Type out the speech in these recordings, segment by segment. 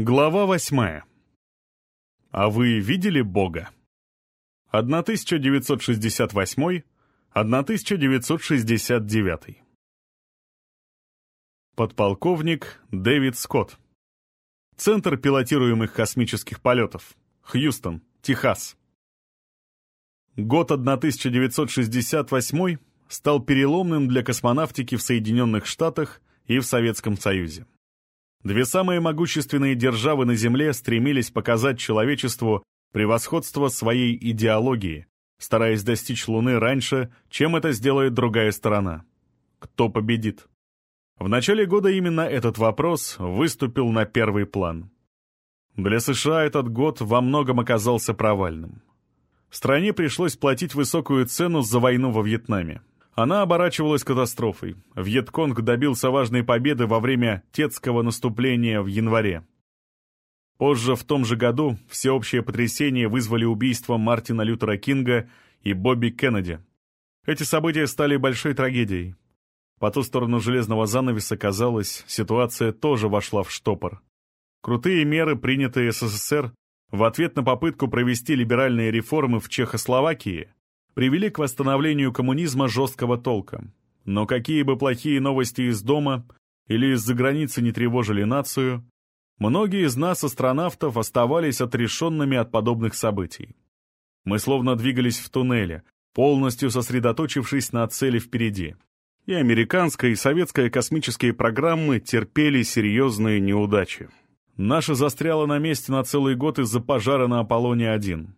Глава восьмая. А вы видели Бога? 1968-1969. Подполковник Дэвид Скотт. Центр пилотируемых космических полетов. Хьюстон, Техас. Год 1968 стал переломным для космонавтики в Соединенных Штатах и в Советском Союзе. Две самые могущественные державы на Земле стремились показать человечеству превосходство своей идеологии, стараясь достичь Луны раньше, чем это сделает другая сторона. Кто победит? В начале года именно этот вопрос выступил на первый план. Для США этот год во многом оказался провальным. Стране пришлось платить высокую цену за войну во Вьетнаме. Она оборачивалась катастрофой. Вьетконг добился важной победы во время Тетского наступления в январе. Позже, в том же году, всеобщее потрясение вызвали убийство Мартина Лютера Кинга и Бобби Кеннеди. Эти события стали большой трагедией. По ту сторону железного занавеса, казалось, ситуация тоже вошла в штопор. Крутые меры, принятые СССР в ответ на попытку провести либеральные реформы в Чехословакии, привели к восстановлению коммунизма жесткого толка. Но какие бы плохие новости из дома или из-за границы не тревожили нацию, многие из нас, астронавтов, оставались отрешенными от подобных событий. Мы словно двигались в туннеле, полностью сосредоточившись на цели впереди. И американская, и советская космические программы терпели серьезные неудачи. Наша застряла на месте на целый год из-за пожара на Аполлоне-1.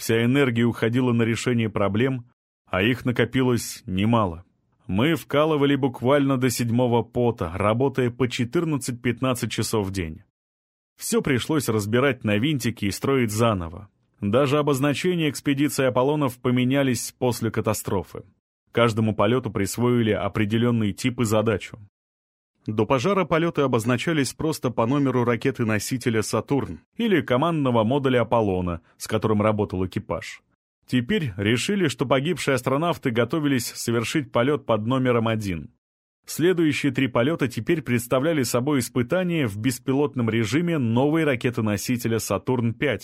Вся энергия уходила на решение проблем, а их накопилось немало. Мы вкалывали буквально до седьмого пота, работая по 14-15 часов в день. Все пришлось разбирать на винтики и строить заново. Даже обозначения экспедиции Аполлонов поменялись после катастрофы. Каждому полету присвоили определенный тип и задачу. До пожара полеты обозначались просто по номеру ракеты-носителя «Сатурн» или командного модуля «Аполлона», с которым работал экипаж. Теперь решили, что погибшие астронавты готовились совершить полет под номером один. Следующие три полета теперь представляли собой испытания в беспилотном режиме новой ракеты-носителя «Сатурн-5»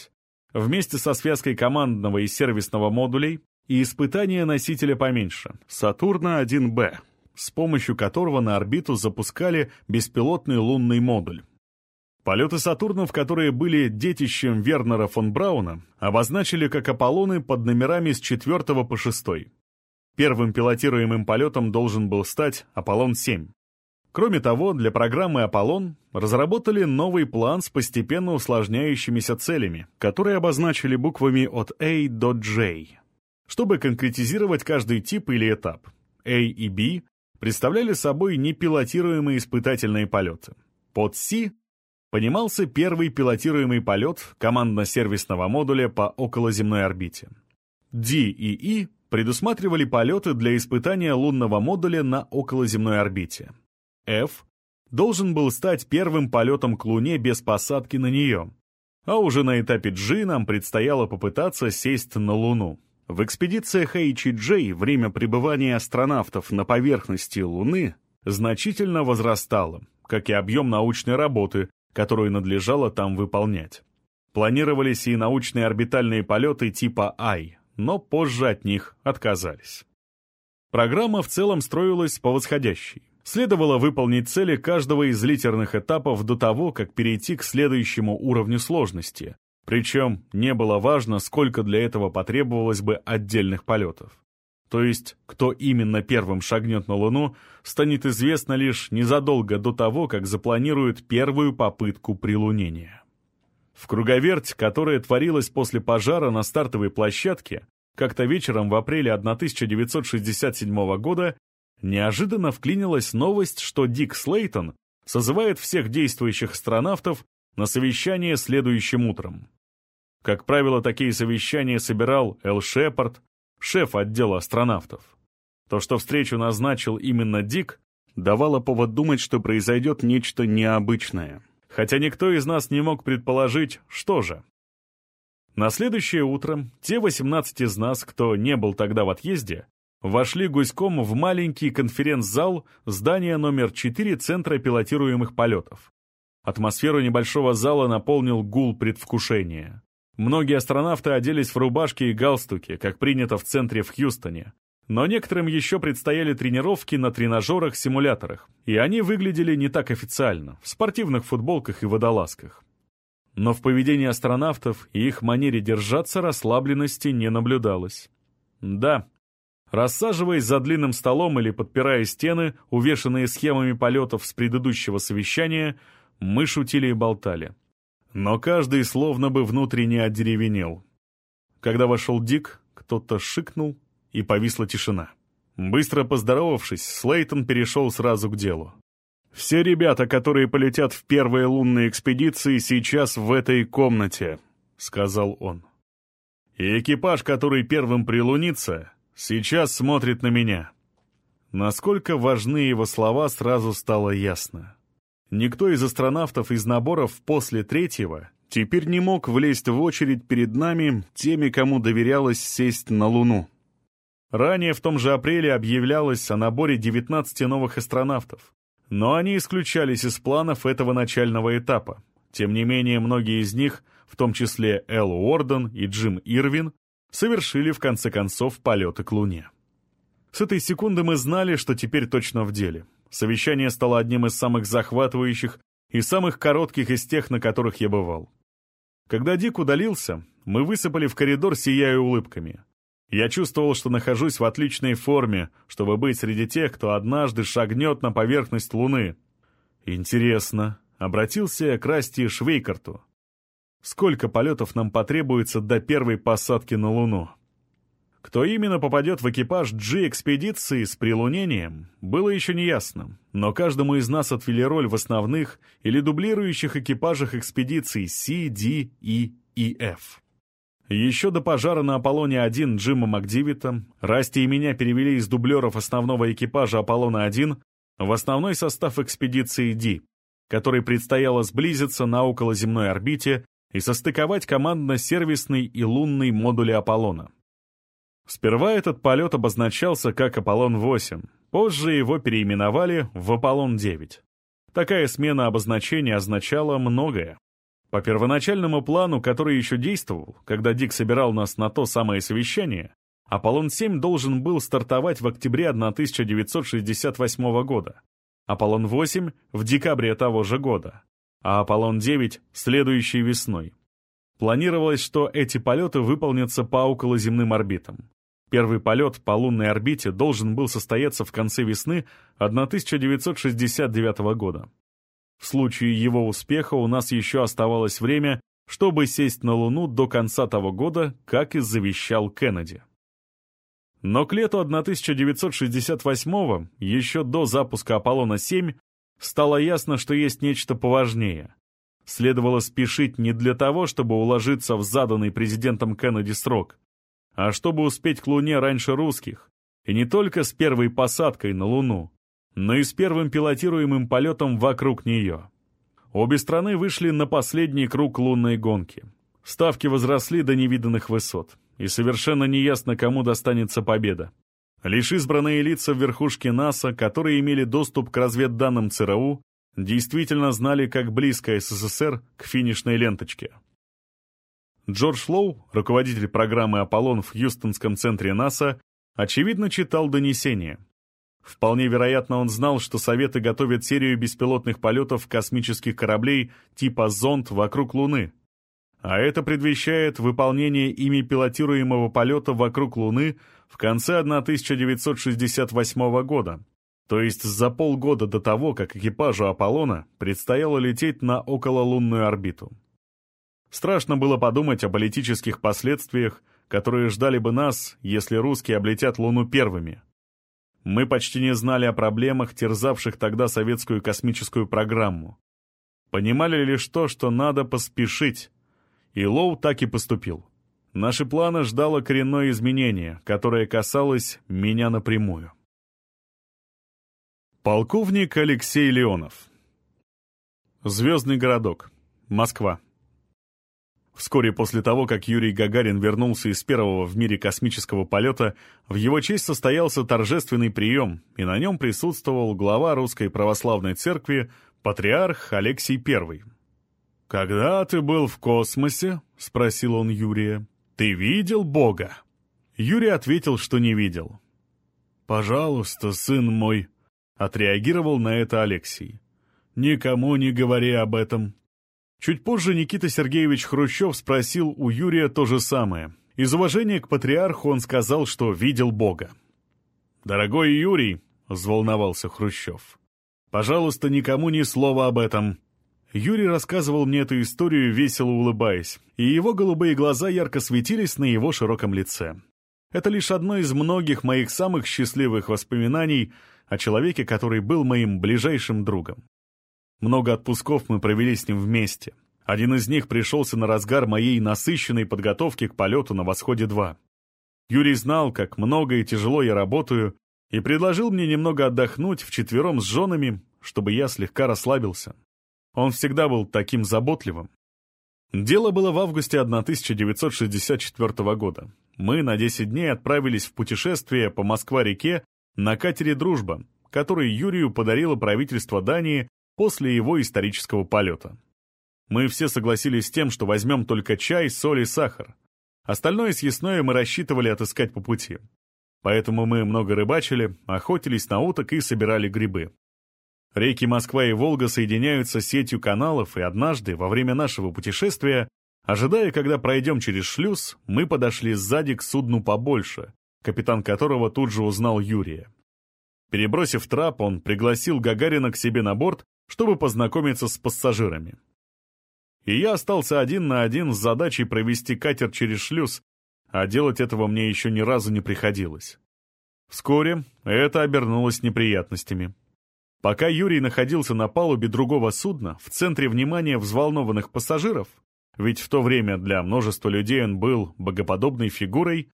вместе со связкой командного и сервисного модулей и испытания носителя поменьше «Сатурна-1Б», с помощью которого на орбиту запускали беспилотный лунный модуль. Полеты Сатурнов, которые были детищем Вернера фон Брауна, обозначили как Аполлоны под номерами с 4 по 6. Первым пилотируемым полетом должен был стать Аполлон-7. Кроме того, для программы «Аполлон» разработали новый план с постепенно усложняющимися целями, которые обозначили буквами от A до J, чтобы конкретизировать каждый тип или этап. A и B представляли собой непилотируемые испытательные полеты. Под Си понимался первый пилотируемый полет командно-сервисного модуля по околоземной орбите. D и И предусматривали полеты для испытания лунного модуля на околоземной орбите. F должен был стать первым полетом к Луне без посадки на нее, а уже на этапе G нам предстояло попытаться сесть на Луну. В экспедициях H&J время пребывания астронавтов на поверхности Луны значительно возрастало, как и объем научной работы, которую надлежало там выполнять. Планировались и научные орбитальные полеты типа I, но позже от них отказались. Программа в целом строилась по восходящей. Следовало выполнить цели каждого из литерных этапов до того, как перейти к следующему уровню сложности, причем не было важно, сколько для этого потребовалось бы отдельных полетов. То есть, кто именно первым шагнет на Луну, станет известно лишь незадолго до того, как запланируют первую попытку прилунения. В круговерть, которая творилась после пожара на стартовой площадке, как-то вечером в апреле 1967 года неожиданно вклинилась новость, что Дик Слейтон созывает всех действующих астронавтов на совещание следующим утром. Как правило, такие совещания собирал Эл Шепард, шеф отдела астронавтов. То, что встречу назначил именно Дик, давало повод думать, что произойдет нечто необычное. Хотя никто из нас не мог предположить, что же. На следующее утро те 18 из нас, кто не был тогда в отъезде, вошли гуськом в маленький конференц-зал здания номер 4 Центра пилотируемых полетов. Атмосферу небольшого зала наполнил гул предвкушения. Многие астронавты оделись в рубашки и галстуки, как принято в центре в Хьюстоне. Но некоторым еще предстояли тренировки на тренажерах-симуляторах, и они выглядели не так официально, в спортивных футболках и водолазках. Но в поведении астронавтов и их манере держаться расслабленности не наблюдалось. Да, рассаживаясь за длинным столом или подпирая стены, увешанные схемами полетов с предыдущего совещания, мы шутили и болтали. Но каждый словно бы внутренне одеревенел. Когда вошел Дик, кто-то шикнул, и повисла тишина. Быстро поздоровавшись, Слейтон перешел сразу к делу. «Все ребята, которые полетят в первые лунные экспедиции, сейчас в этой комнате», — сказал он. «И экипаж, который первым прилунится, сейчас смотрит на меня». Насколько важны его слова, сразу стало ясно. Никто из астронавтов из наборов после третьего теперь не мог влезть в очередь перед нами теми, кому доверялось сесть на Луну. Ранее в том же апреле объявлялось о наборе 19 новых астронавтов, но они исключались из планов этого начального этапа. Тем не менее, многие из них, в том числе Эл Уорден и Джим Ирвин, совершили в конце концов полеты к Луне. С этой секунды мы знали, что теперь точно в деле — Совещание стало одним из самых захватывающих и самых коротких из тех, на которых я бывал. Когда Дик удалился, мы высыпали в коридор, сияя улыбками. Я чувствовал, что нахожусь в отличной форме, чтобы быть среди тех, кто однажды шагнет на поверхность Луны. Интересно, обратился я к Расти Швейкарту. Сколько полетов нам потребуется до первой посадки на Луну? Кто именно попадет в экипаж G-экспедиции с прилунением, было еще не ясно, но каждому из нас отвели роль в основных или дублирующих экипажах экспедиций C, D, E и F. Еще до пожара на Аполлоне-1 Джима Макдивита, Расти и меня перевели из дублеров основного экипажа Аполлона-1 в основной состав экспедиции D, которой предстояло сблизиться на околоземной орбите и состыковать командно-сервисный и лунный модули Аполлона. Сперва этот полет обозначался как Аполлон-8, позже его переименовали в Аполлон-9. Такая смена обозначения означала многое. По первоначальному плану, который еще действовал, когда Дик собирал нас на то самое совещание, Аполлон-7 должен был стартовать в октябре 1968 года, Аполлон-8 — в декабре того же года, а Аполлон-9 — следующей весной. Планировалось, что эти полеты выполнятся по околоземным орбитам. Первый полет по лунной орбите должен был состояться в конце весны 1969 года. В случае его успеха у нас еще оставалось время, чтобы сесть на Луну до конца того года, как и завещал Кеннеди. Но к лету 1968 еще до запуска Аполлона-7, стало ясно, что есть нечто поважнее. Следовало спешить не для того, чтобы уложиться в заданный президентом Кеннеди срок, а чтобы успеть к Луне раньше русских, и не только с первой посадкой на Луну, но и с первым пилотируемым полетом вокруг нее. Обе страны вышли на последний круг лунной гонки. Ставки возросли до невиданных высот, и совершенно неясно, кому достанется победа. Лишь избранные лица в верхушке НАСА, которые имели доступ к разведданным ЦРУ, действительно знали, как близко СССР к финишной ленточке. Джордж Лоу, руководитель программы «Аполлон» в Хьюстонском центре НАСА, очевидно читал донесения. Вполне вероятно, он знал, что Советы готовят серию беспилотных полетов космических кораблей типа «Зонд» вокруг Луны. А это предвещает выполнение ими пилотируемого полета вокруг Луны в конце 1968 года, то есть за полгода до того, как экипажу «Аполлона» предстояло лететь на окололунную орбиту. Страшно было подумать о политических последствиях, которые ждали бы нас, если русские облетят Луну первыми. Мы почти не знали о проблемах, терзавших тогда советскую космическую программу. Понимали лишь то, что надо поспешить. И Лоу так и поступил. Наши планы ждало коренное изменение, которое касалось меня напрямую. Полковник Алексей Леонов Звездный городок. Москва. Вскоре после того, как Юрий Гагарин вернулся из первого в мире космического полета, в его честь состоялся торжественный прием, и на нем присутствовал глава Русской Православной Церкви, Патриарх Алексий I. «Когда ты был в космосе?» — спросил он Юрия. «Ты видел Бога?» Юрий ответил, что не видел. «Пожалуйста, сын мой», — отреагировал на это Алексей. «Никому не говори об этом». Чуть позже Никита Сергеевич Хрущев спросил у Юрия то же самое. Из уважения к патриарху он сказал, что видел Бога. «Дорогой Юрий», — взволновался Хрущев, — «пожалуйста, никому ни слова об этом». Юрий рассказывал мне эту историю, весело улыбаясь, и его голубые глаза ярко светились на его широком лице. Это лишь одно из многих моих самых счастливых воспоминаний о человеке, который был моим ближайшим другом. Много отпусков мы провели с ним вместе. Один из них пришелся на разгар моей насыщенной подготовки к полету на «Восходе-2». Юрий знал, как много и тяжело я работаю, и предложил мне немного отдохнуть вчетвером с женами, чтобы я слегка расслабился. Он всегда был таким заботливым. Дело было в августе 1964 года. Мы на 10 дней отправились в путешествие по Москва-реке на катере «Дружба», который Юрию подарило правительство Дании после его исторического полета. Мы все согласились с тем, что возьмем только чай, соль и сахар. Остальное съестное мы рассчитывали отыскать по пути. Поэтому мы много рыбачили, охотились на уток и собирали грибы. Реки Москва и Волга соединяются сетью каналов, и однажды, во время нашего путешествия, ожидая, когда пройдем через шлюз, мы подошли сзади к судну побольше, капитан которого тут же узнал Юрия. Перебросив трап, он пригласил Гагарина к себе на борт чтобы познакомиться с пассажирами. И я остался один на один с задачей провести катер через шлюз, а делать этого мне еще ни разу не приходилось. Вскоре это обернулось неприятностями. Пока Юрий находился на палубе другого судна, в центре внимания взволнованных пассажиров, ведь в то время для множества людей он был богоподобной фигурой,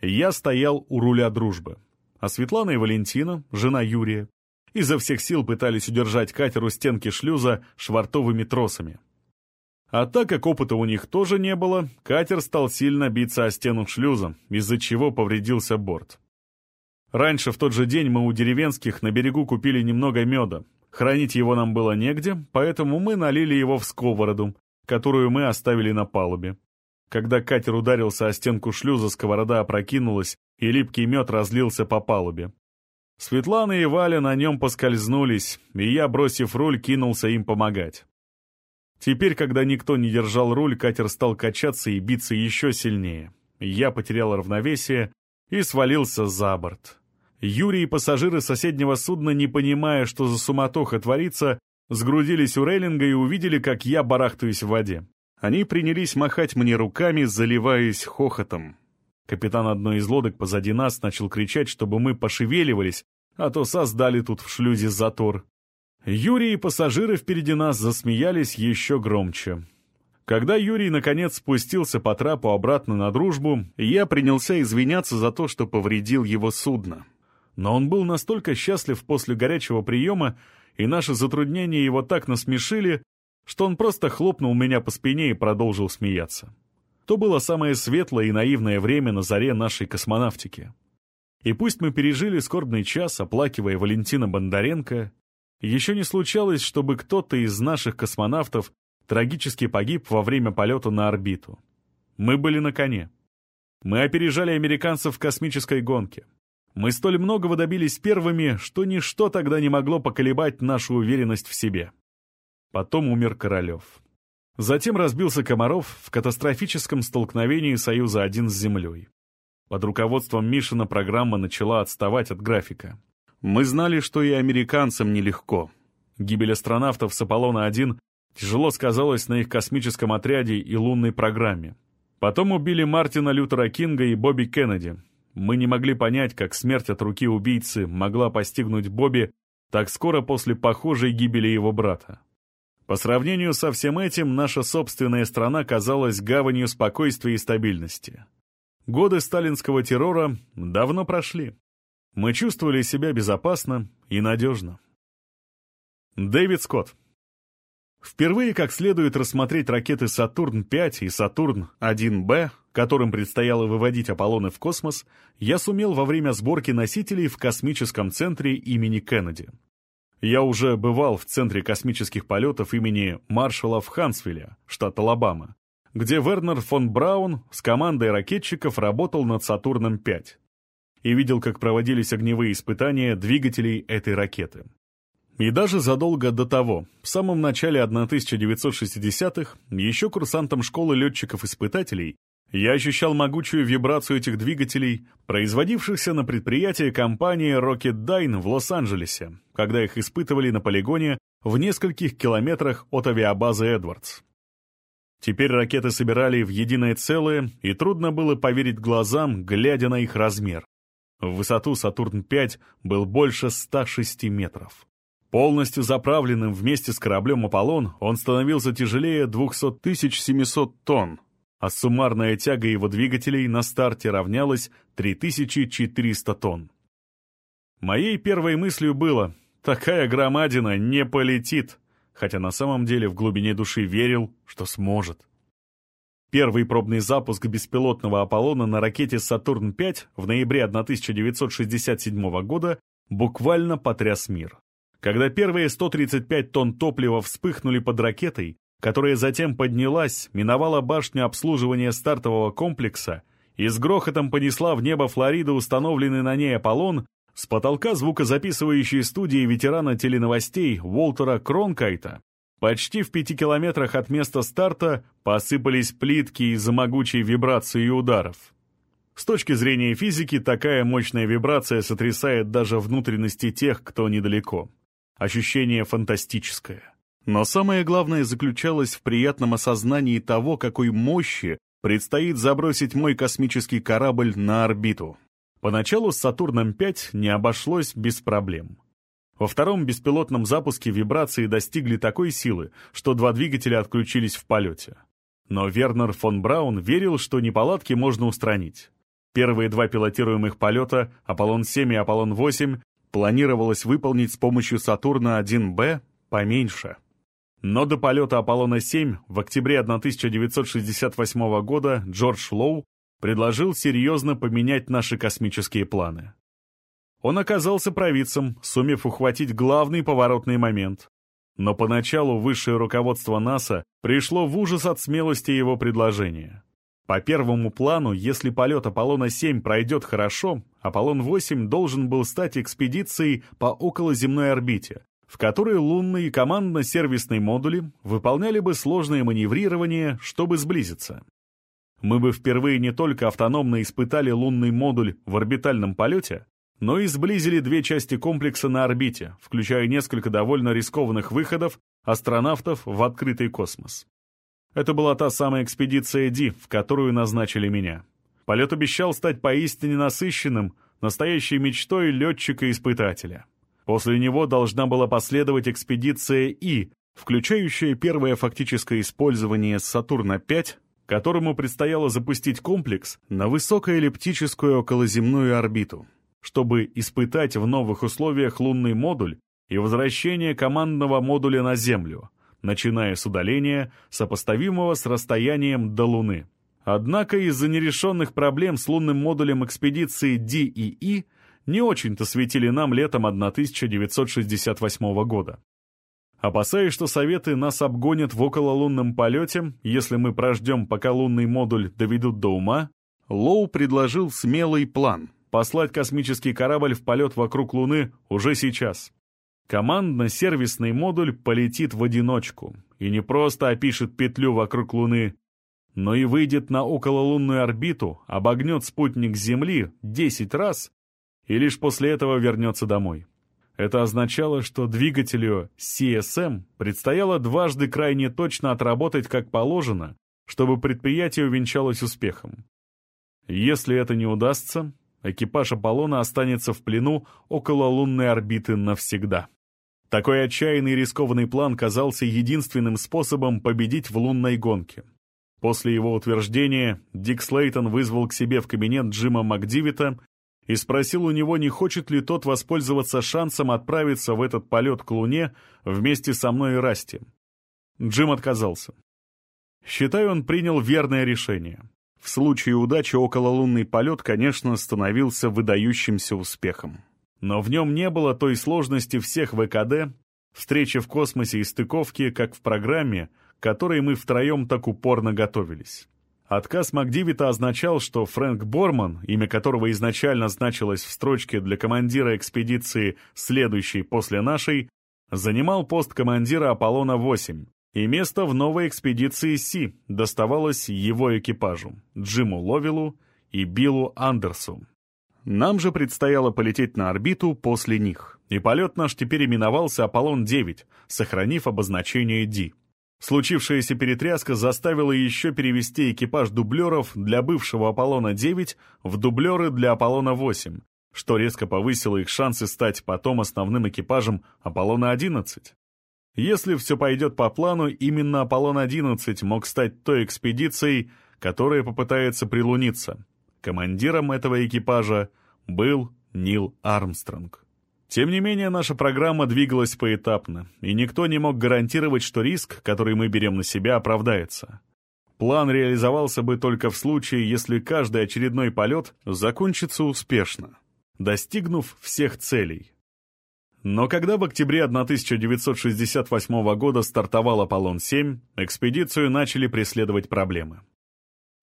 я стоял у руля дружбы. А Светлана и Валентина, жена Юрия, изо всех сил пытались удержать катер у стенки шлюза швартовыми тросами. А так как опыта у них тоже не было, катер стал сильно биться о стену шлюза, из-за чего повредился борт. Раньше в тот же день мы у деревенских на берегу купили немного меда. Хранить его нам было негде, поэтому мы налили его в сковороду, которую мы оставили на палубе. Когда катер ударился о стенку шлюза, сковорода опрокинулась, и липкий мед разлился по палубе. Светлана и Валя на нем поскользнулись, и я, бросив руль, кинулся им помогать. Теперь, когда никто не держал руль, катер стал качаться и биться еще сильнее. Я потерял равновесие и свалился за борт. Юрий и пассажиры соседнего судна, не понимая, что за суматоха творится, сгрудились у рейлинга и увидели, как я барахтаюсь в воде. Они принялись махать мне руками, заливаясь хохотом. Капитан одной из лодок позади нас начал кричать, чтобы мы пошевеливались, а то создали тут в шлюзе затор. Юрий и пассажиры впереди нас засмеялись еще громче. Когда Юрий наконец спустился по трапу обратно на дружбу, я принялся извиняться за то, что повредил его судно. Но он был настолько счастлив после горячего приема, и наши затруднения его так насмешили, что он просто хлопнул меня по спине и продолжил смеяться. То было самое светлое и наивное время на заре нашей космонавтики. И пусть мы пережили скорбный час, оплакивая Валентина Бондаренко, еще не случалось, чтобы кто-то из наших космонавтов трагически погиб во время полета на орбиту. Мы были на коне. Мы опережали американцев в космической гонке. Мы столь многого добились первыми, что ничто тогда не могло поколебать нашу уверенность в себе. Потом умер Королев. Затем разбился Комаров в катастрофическом столкновении «Союза-1» с Землей. Под руководством Мишина программа начала отставать от графика. Мы знали, что и американцам нелегко. Гибель астронавтов с Аполлона-1 тяжело сказалась на их космическом отряде и лунной программе. Потом убили Мартина Лютера Кинга и Бобби Кеннеди. Мы не могли понять, как смерть от руки убийцы могла постигнуть Бобби так скоро после похожей гибели его брата. По сравнению со всем этим, наша собственная страна казалась гаванью спокойствия и стабильности. Годы сталинского террора давно прошли. Мы чувствовали себя безопасно и надежно. Дэвид Скотт. Впервые как следует рассмотреть ракеты «Сатурн-5» и «Сатурн-1Б», которым предстояло выводить Аполлоны в космос, я сумел во время сборки носителей в космическом центре имени Кеннеди. Я уже бывал в Центре космических полетов имени маршала в Хансвилле, штат Алабама, где Вернер фон Браун с командой ракетчиков работал над Сатурном-5 и видел, как проводились огневые испытания двигателей этой ракеты. И даже задолго до того, в самом начале 1960-х, еще курсантом школы летчиков-испытателей, я ощущал могучую вибрацию этих двигателей, производившихся на предприятии компании Rocketdyne в Лос-Анджелесе, когда их испытывали на полигоне в нескольких километрах от авиабазы «Эдвардс». Теперь ракеты собирали в единое целое, и трудно было поверить глазам, глядя на их размер. В высоту «Сатурн-5» был больше 106 метров. Полностью заправленным вместе с кораблем «Аполлон» он становился тяжелее 200 700 тонн, а суммарная тяга его двигателей на старте равнялась 3400 тонн. Моей первой мыслью было «такая громадина не полетит», хотя на самом деле в глубине души верил, что сможет. Первый пробный запуск беспилотного Аполлона на ракете «Сатурн-5» в ноябре 1967 года буквально потряс мир. Когда первые 135 тонн топлива вспыхнули под ракетой, которая затем поднялась, миновала башню обслуживания стартового комплекса и с грохотом понесла в небо Флориды установленный на ней Аполлон, с потолка звукозаписывающей студии ветерана теленовостей Уолтера Кронкайта почти в пяти километрах от места старта посыпались плитки из-за могучей вибрации и ударов. С точки зрения физики, такая мощная вибрация сотрясает даже внутренности тех, кто недалеко. Ощущение фантастическое. Но самое главное заключалось в приятном осознании того, какой мощи предстоит забросить мой космический корабль на орбиту. Поначалу с Сатурном-5 не обошлось без проблем. Во втором беспилотном запуске вибрации достигли такой силы, что два двигателя отключились в полете. Но Вернер фон Браун верил, что неполадки можно устранить. Первые два пилотируемых полета, Аполлон-7 и Аполлон-8, планировалось выполнить с помощью Сатурна-1Б поменьше. Но до полета Аполлона-7 в октябре 1968 года Джордж Лоу предложил серьезно поменять наши космические планы. Он оказался провидцем, сумев ухватить главный поворотный момент. Но поначалу высшее руководство НАСА пришло в ужас от смелости его предложения. По первому плану, если полет Аполлона-7 пройдет хорошо, Аполлон-8 должен был стать экспедицией по околоземной орбите, в которой лунные командно-сервисные модули выполняли бы сложное маневрирование, чтобы сблизиться. Мы бы впервые не только автономно испытали лунный модуль в орбитальном полете, но и сблизили две части комплекса на орбите, включая несколько довольно рискованных выходов астронавтов в открытый космос. Это была та самая экспедиция Ди, в которую назначили меня. Полет обещал стать поистине насыщенным, настоящей мечтой летчика-испытателя. После него должна была последовать экспедиция И, включающая первое фактическое использование Сатурна-5, которому предстояло запустить комплекс на высокоэллиптическую околоземную орбиту, чтобы испытать в новых условиях лунный модуль и возвращение командного модуля на Землю, начиная с удаления, сопоставимого с расстоянием до Луны. Однако из-за нерешенных проблем с лунным модулем экспедиции Ди и И не очень-то светили нам летом 1968 года. Опасаясь, что Советы нас обгонят в окололунном полете, если мы прождем, пока лунный модуль доведут до ума, Лоу предложил смелый план — послать космический корабль в полет вокруг Луны уже сейчас. Командно-сервисный модуль полетит в одиночку и не просто опишет петлю вокруг Луны, но и выйдет на окололунную орбиту, обогнет спутник Земли 10 раз и лишь после этого вернется домой. Это означало, что двигателю CSM предстояло дважды крайне точно отработать как положено, чтобы предприятие увенчалось успехом. Если это не удастся, экипаж Аполлона останется в плену около лунной орбиты навсегда. Такой отчаянный и рискованный план казался единственным способом победить в лунной гонке. После его утверждения Дик Слейтон вызвал к себе в кабинет Джима Макдивита и спросил у него, не хочет ли тот воспользоваться шансом отправиться в этот полет к Луне вместе со мной и Расти. Джим отказался. Считаю, он принял верное решение. В случае удачи окололунный полет, конечно, становился выдающимся успехом. но в нем не было той сложности всех ВКД, встречи в космосе и стыковки, как в программе, которой мы втроем так упорно готовились. Отказ Макдивита означал, что Фрэнк Борман, имя которого изначально значилось в строчке для командира экспедиции, следующей после нашей, занимал пост командира Аполлона-8, и место в новой экспедиции Си доставалось его экипажу, Джиму Ловелу и Биллу Андерсу. Нам же предстояло полететь на орбиту после них, и полет наш теперь именовался Аполлон-9, сохранив обозначение D. Случившаяся перетряска заставила еще перевести экипаж дублеров для бывшего Аполлона-9 в дублеры для Аполлона-8, что резко повысило их шансы стать потом основным экипажем Аполлона-11. Если все пойдет по плану, именно Аполлон-11 мог стать той экспедицией, которая попытается прилуниться. Командиром этого экипажа был Нил Армстронг. Тем не менее, наша программа двигалась поэтапно, и никто не мог гарантировать, что риск, который мы берем на себя, оправдается. План реализовался бы только в случае, если каждый очередной полет закончится успешно, достигнув всех целей. Но когда в октябре 1968 года стартовал Аполлон-7, экспедицию начали преследовать проблемы.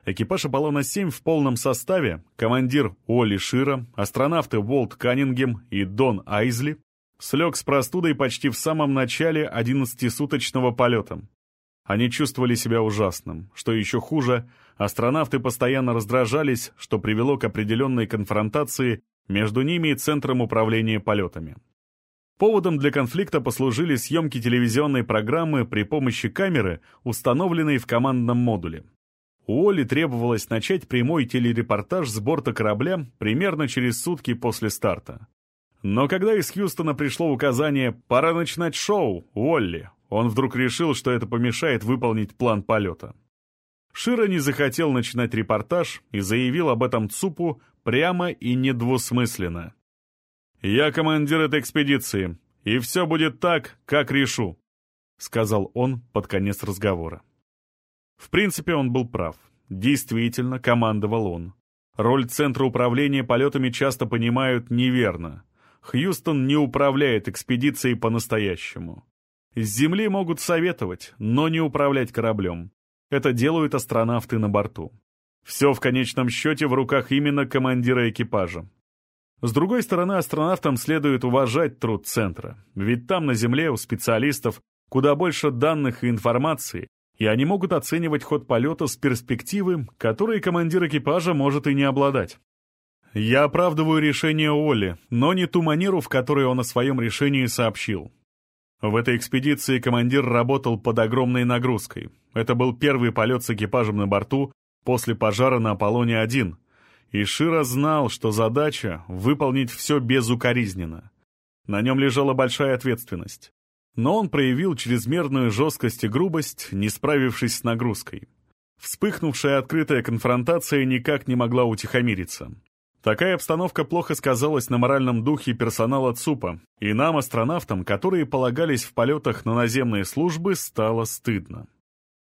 Экипаж Аполлона-7 в полном составе, командир Олли Шира, астронавты Уолт Каннингем и Дон Айзли, слег с простудой почти в самом начале 11-суточного полета. Они чувствовали себя ужасным. Что еще хуже, астронавты постоянно раздражались, что привело к определенной конфронтации между ними и Центром управления полетами. Поводом для конфликта послужили съемки телевизионной программы при помощи камеры, установленной в командном модуле. У Оли требовалось начать прямой телерепортаж с борта корабля примерно через сутки после старта. Но когда из Хьюстона пришло указание «пора начинать шоу, Уолли», он вдруг решил, что это помешает выполнить план полета. Шира не захотел начинать репортаж и заявил об этом ЦУПу прямо и недвусмысленно. «Я командир этой экспедиции, и все будет так, как решу», — сказал он под конец разговора. В принципе, он был прав. Действительно, командовал он. Роль Центра управления полетами часто понимают неверно. Хьюстон не управляет экспедицией по-настоящему. С Земли могут советовать, но не управлять кораблем. Это делают астронавты на борту. Все в конечном счете в руках именно командира экипажа. С другой стороны, астронавтам следует уважать труд центра, ведь там на Земле у специалистов куда больше данных и информации, и они могут оценивать ход полета с перспективы, которой командир экипажа может и не обладать. Я оправдываю решение Олли, но не ту манеру, в которой он о своем решении сообщил. В этой экспедиции командир работал под огромной нагрузкой. Это был первый полет с экипажем на борту после пожара на Аполлоне-1, и Шира знал, что задача — выполнить все безукоризненно. На нем лежала большая ответственность. Но он проявил чрезмерную жесткость и грубость, не справившись с нагрузкой. Вспыхнувшая открытая конфронтация никак не могла утихомириться. Такая обстановка плохо сказалась на моральном духе персонала ЦУПа, и нам, астронавтам, которые полагались в полетах на наземные службы, стало стыдно.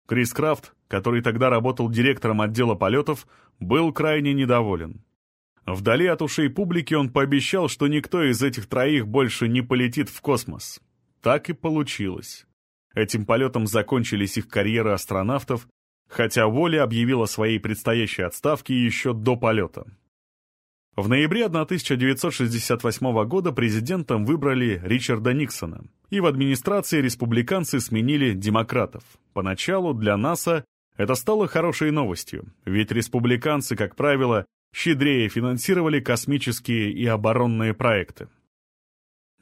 Крис Крафт, который тогда работал директором отдела полетов, был крайне недоволен. Вдали от ушей публики он пообещал, что никто из этих троих больше не полетит в космос. Так и получилось. Этим полетом закончились их карьеры астронавтов, хотя Воли объявила своей предстоящей отставке еще до полета. В ноябре 1968 года президентом выбрали Ричарда Никсона, и в администрации республиканцы сменили демократов. Поначалу для НАСА это стало хорошей новостью, ведь республиканцы, как правило, щедрее финансировали космические и оборонные проекты.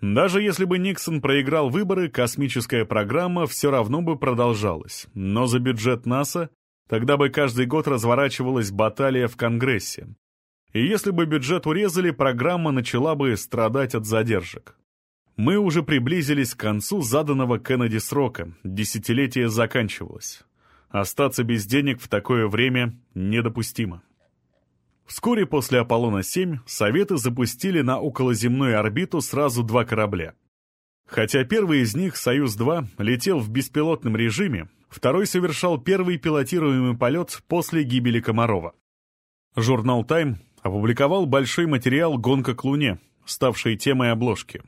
Даже если бы Никсон проиграл выборы, космическая программа все равно бы продолжалась, но за бюджет НАСА тогда бы каждый год разворачивалась баталия в Конгрессе, и если бы бюджет урезали, программа начала бы страдать от задержек. Мы уже приблизились к концу заданного Кеннеди срока, десятилетие заканчивалось. Остаться без денег в такое время недопустимо. Вскоре после Аполлона-7 Советы запустили на околоземную орбиту сразу два корабля. Хотя первый из них, «Союз-2», летел в беспилотном режиме, второй совершал первый пилотируемый полет после гибели Комарова. Журнал «Тайм» опубликовал большой материал «Гонка к Луне», ставшей темой обложки.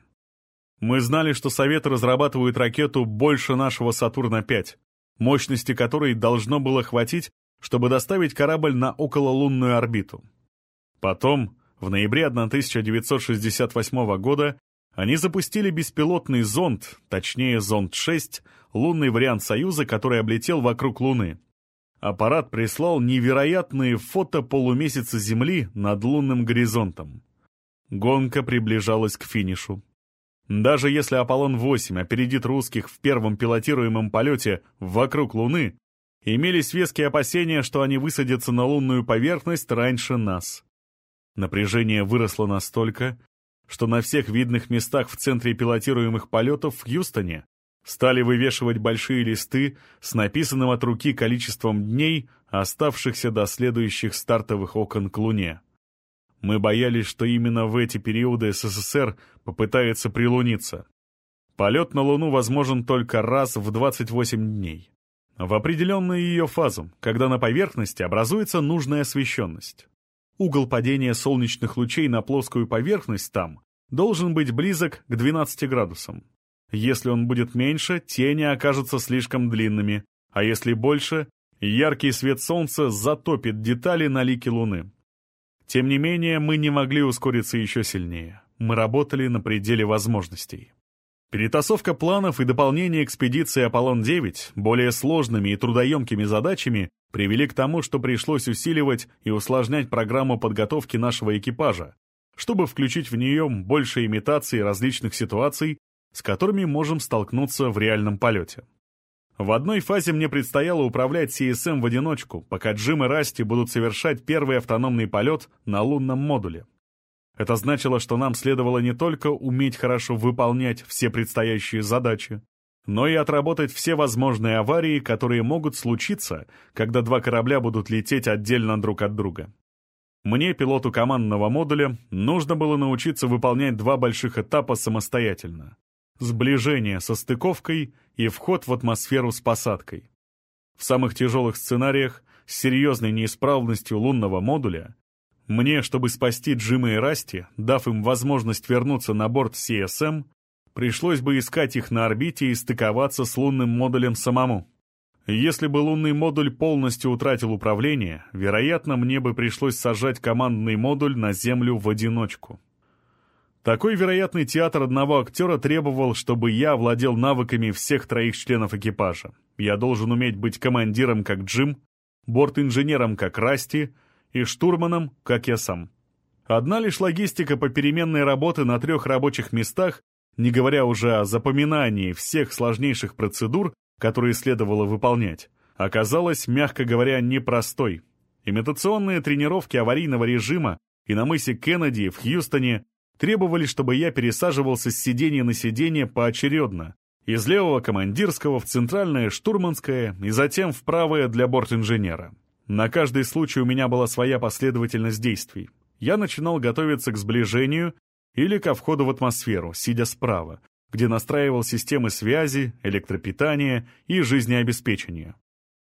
Мы знали, что Советы разрабатывают ракету больше нашего «Сатурна-5», мощности которой должно было хватить, чтобы доставить корабль на окололунную орбиту. Потом, в ноябре 1968 года, они запустили беспилотный зонд, точнее зонд-6, лунный вариант Союза, который облетел вокруг Луны. Аппарат прислал невероятные фото полумесяца Земли над лунным горизонтом. Гонка приближалась к финишу. Даже если Аполлон-8 опередит русских в первом пилотируемом полете вокруг Луны, имелись веские опасения, что они высадятся на лунную поверхность раньше нас. Напряжение выросло настолько, что на всех видных местах в центре пилотируемых полетов в Хьюстоне стали вывешивать большие листы с написанным от руки количеством дней, оставшихся до следующих стартовых окон к Луне. Мы боялись, что именно в эти периоды СССР попытается прилуниться. Полет на Луну возможен только раз в 28 дней. В определенную ее фазу, когда на поверхности образуется нужная освещенность. Угол падения солнечных лучей на плоскую поверхность там должен быть близок к 12 градусам. Если он будет меньше, тени окажутся слишком длинными, а если больше, яркий свет солнца затопит детали на лике Луны. Тем не менее, мы не могли ускориться еще сильнее. Мы работали на пределе возможностей. Перетасовка планов и дополнение экспедиции «Аполлон-9» более сложными и трудоемкими задачами привели к тому, что пришлось усиливать и усложнять программу подготовки нашего экипажа, чтобы включить в нее больше имитаций различных ситуаций, с которыми можем столкнуться в реальном полете. В одной фазе мне предстояло управлять CSM в одиночку, пока Джим и Расти будут совершать первый автономный полет на лунном модуле. Это значило, что нам следовало не только уметь хорошо выполнять все предстоящие задачи, но и отработать все возможные аварии, которые могут случиться, когда два корабля будут лететь отдельно друг от друга. Мне, пилоту командного модуля, нужно было научиться выполнять два больших этапа самостоятельно. Сближение со стыковкой и вход в атмосферу с посадкой. В самых тяжелых сценариях с серьезной неисправностью лунного модуля мне, чтобы спасти Джима и Расти, дав им возможность вернуться на борт CSM, пришлось бы искать их на орбите и стыковаться с лунным модулем самому. Если бы лунный модуль полностью утратил управление, вероятно, мне бы пришлось сажать командный модуль на Землю в одиночку. Такой вероятный театр одного актера требовал, чтобы я владел навыками всех троих членов экипажа. Я должен уметь быть командиром, как Джим, борт-инженером, как Расти, и штурманом, как я сам. Одна лишь логистика попеременной работы на трех рабочих местах, не говоря уже о запоминании всех сложнейших процедур, которые следовало выполнять, оказалась, мягко говоря, непростой. Имитационные тренировки аварийного режима и на мысе Кеннеди в Хьюстоне требовали, чтобы я пересаживался с сиденья на сиденье поочередно, из левого командирского в центральное штурманское и затем в правое для борт-инженера. На каждый случай у меня была своя последовательность действий. Я начинал готовиться к сближению или ко входу в атмосферу, сидя справа, где настраивал системы связи, электропитания и жизнеобеспечения.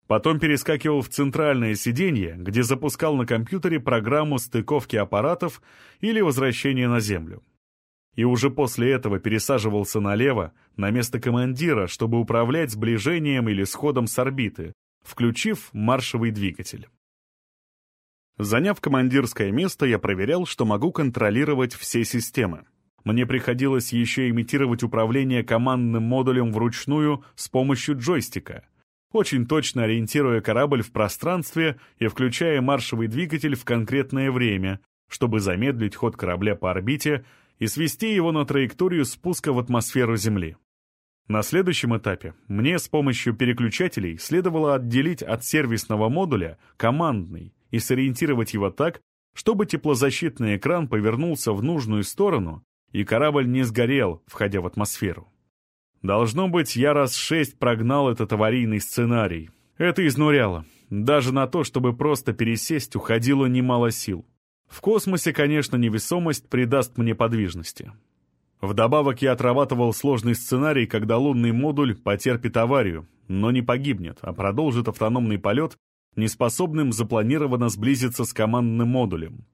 Потом перескакивал в центральное сиденье, где запускал на компьютере программу стыковки аппаратов или возвращения на Землю. И уже после этого пересаживался налево, на место командира, чтобы управлять сближением или сходом с орбиты, включив маршевый двигатель. Заняв командирское место, я проверял, что могу контролировать все системы. Мне приходилось еще имитировать управление командным модулем вручную с помощью джойстика, очень точно ориентируя корабль в пространстве и включая маршевый двигатель в конкретное время, чтобы замедлить ход корабля по орбите и свести его на траекторию спуска в атмосферу Земли. На следующем этапе мне с помощью переключателей следовало отделить от сервисного модуля командный и сориентировать его так, чтобы теплозащитный экран повернулся в нужную сторону и корабль не сгорел, входя в атмосферу. Должно быть, я раз шесть прогнал этот аварийный сценарий. Это изнуряло. Даже на то, чтобы просто пересесть, уходило немало сил. В космосе, конечно, невесомость придаст мне подвижности. Вдобавок я отрабатывал сложный сценарий, когда лунный модуль потерпит аварию, но не погибнет, а продолжит автономный полет, неспособным запланированно сблизиться с командным модулем.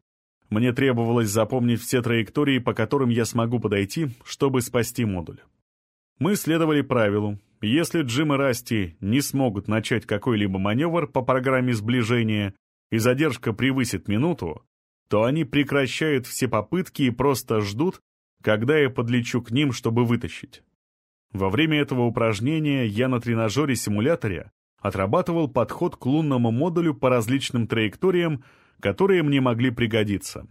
Мне требовалось запомнить все траектории, по которым я смогу подойти, чтобы спасти модуль. Мы следовали правилу. Если Джим и Расти не смогут начать какой-либо маневр по программе сближения и задержка превысит минуту, то они прекращают все попытки и просто ждут, когда я подлечу к ним, чтобы вытащить. Во время этого упражнения я на тренажере-симуляторе отрабатывал подход к лунному модулю по различным траекториям, которые мне могли пригодиться.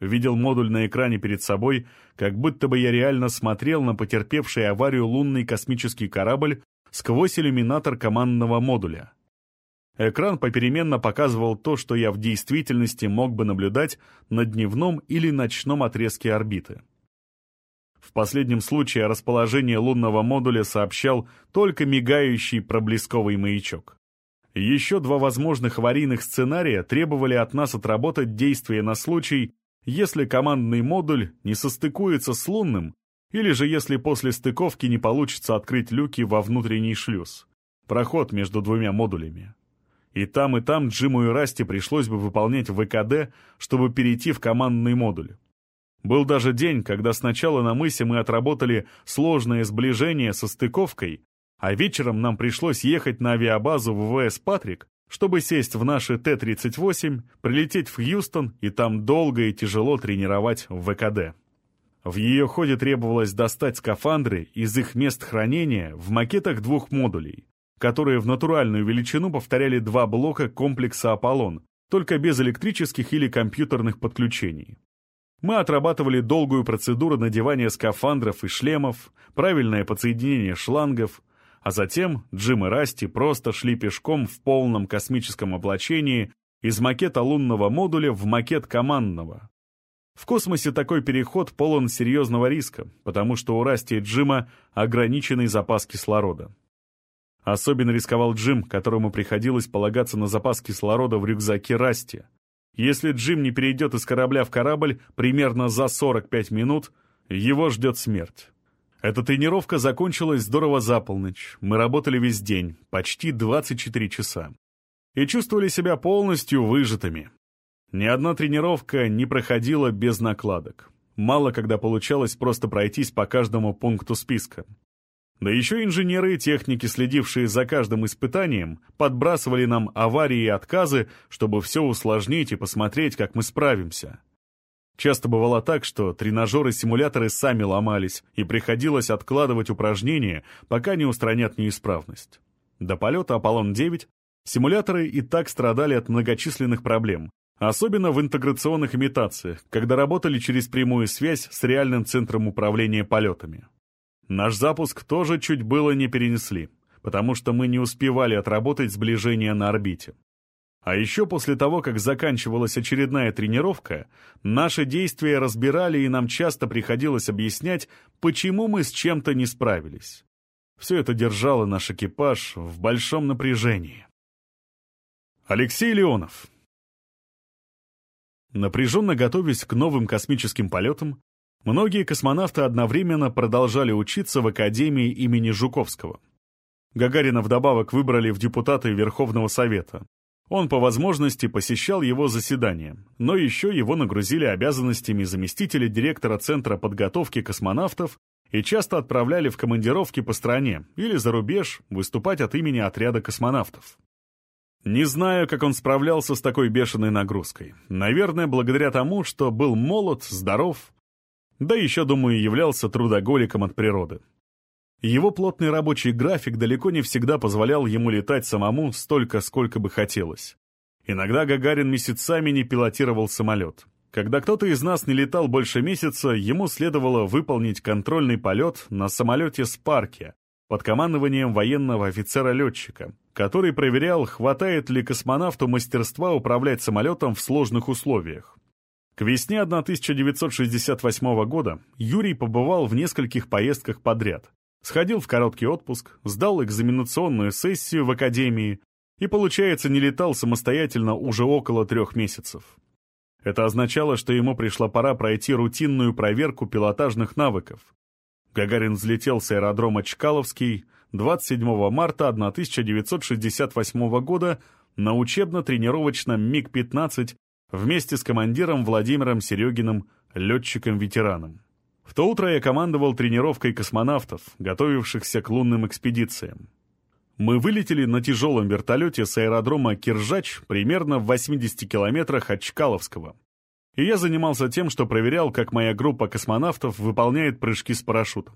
Видел модуль на экране перед собой, как будто бы я реально смотрел на потерпевший аварию лунный космический корабль сквозь иллюминатор командного модуля. Экран попеременно показывал то, что я в действительности мог бы наблюдать на дневном или ночном отрезке орбиты. В последнем случае расположение лунного модуля сообщал только мигающий проблесковый маячок. Еще два возможных аварийных сценария требовали от нас отработать действия на случай, если командный модуль не состыкуется с лунным, или же если после стыковки не получится открыть люки во внутренний шлюз. Проход между двумя модулями. И там, и там Джиму и Расти пришлось бы выполнять ВКД, чтобы перейти в командный модуль. Был даже день, когда сначала на мысе мы отработали сложное сближение со стыковкой, а вечером нам пришлось ехать на авиабазу ВВС «Патрик», чтобы сесть в наши Т-38, прилететь в Хьюстон и там долго и тяжело тренировать в ВКД. В ее ходе требовалось достать скафандры из их мест хранения в макетах двух модулей, которые в натуральную величину повторяли два блока комплекса «Аполлон», только без электрических или компьютерных подключений. Мы отрабатывали долгую процедуру надевания скафандров и шлемов, правильное подсоединение шлангов, а затем Джим и Расти просто шли пешком в полном космическом облачении из макета лунного модуля в макет командного. В космосе такой переход полон серьезного риска, потому что у Расти и Джима ограниченный запас кислорода. Особенно рисковал Джим, которому приходилось полагаться на запас кислорода в рюкзаке Расти — если Джим не перейдет из корабля в корабль примерно за 45 минут, его ждет смерть. Эта тренировка закончилась здорово за полночь. Мы работали весь день, почти 24 часа. И чувствовали себя полностью выжатыми. Ни одна тренировка не проходила без накладок. Мало когда получалось просто пройтись по каждому пункту списка. Да еще инженеры и техники, следившие за каждым испытанием, подбрасывали нам аварии и отказы, чтобы все усложнить и посмотреть, как мы справимся. Часто бывало так, что тренажеры-симуляторы сами ломались, и приходилось откладывать упражнения, пока не устранят неисправность. До полета «Аполлон-9» симуляторы и так страдали от многочисленных проблем, особенно в интеграционных имитациях, когда работали через прямую связь с реальным центром управления полетами. Наш запуск тоже чуть было не перенесли, потому что мы не успевали отработать сближение на орбите. А еще после того, как заканчивалась очередная тренировка, наши действия разбирали, и нам часто приходилось объяснять, почему мы с чем-то не справились. Все это держало наш экипаж в большом напряжении. Алексей Леонов Напряженно готовясь к новым космическим полетам, Многие космонавты одновременно продолжали учиться в Академии имени Жуковского. Гагарина вдобавок выбрали в депутаты Верховного Совета. Он по возможности посещал его заседания, но еще его нагрузили обязанностями заместителя директора Центра подготовки космонавтов и часто отправляли в командировки по стране или за рубеж выступать от имени отряда космонавтов. Не знаю, как он справлялся с такой бешеной нагрузкой. Наверное, благодаря тому, что был молод, здоров да еще, думаю, являлся трудоголиком от природы. Его плотный рабочий график далеко не всегда позволял ему летать самому столько, сколько бы хотелось. Иногда Гагарин месяцами не пилотировал самолет. Когда кто-то из нас не летал больше месяца, ему следовало выполнить контрольный полет на самолете «Спарки» под командованием военного офицера-летчика, который проверял, хватает ли космонавту мастерства управлять самолетом в сложных условиях. К весне 1968 года Юрий побывал в нескольких поездках подряд. Сходил в короткий отпуск, сдал экзаменационную сессию в академии и, получается, не летал самостоятельно уже около трех месяцев. Это означало, что ему пришла пора пройти рутинную проверку пилотажных навыков. Гагарин взлетел с аэродрома Чкаловский 27 марта 1968 года на учебно-тренировочном МиГ-15 вместе с командиром Владимиром Серегиным, летчиком-ветераном. В то утро я командовал тренировкой космонавтов, готовившихся к лунным экспедициям. Мы вылетели на тяжелом вертолете с аэродрома Киржач примерно в 80 километрах от Чкаловского. И я занимался тем, что проверял, как моя группа космонавтов выполняет прыжки с парашютом.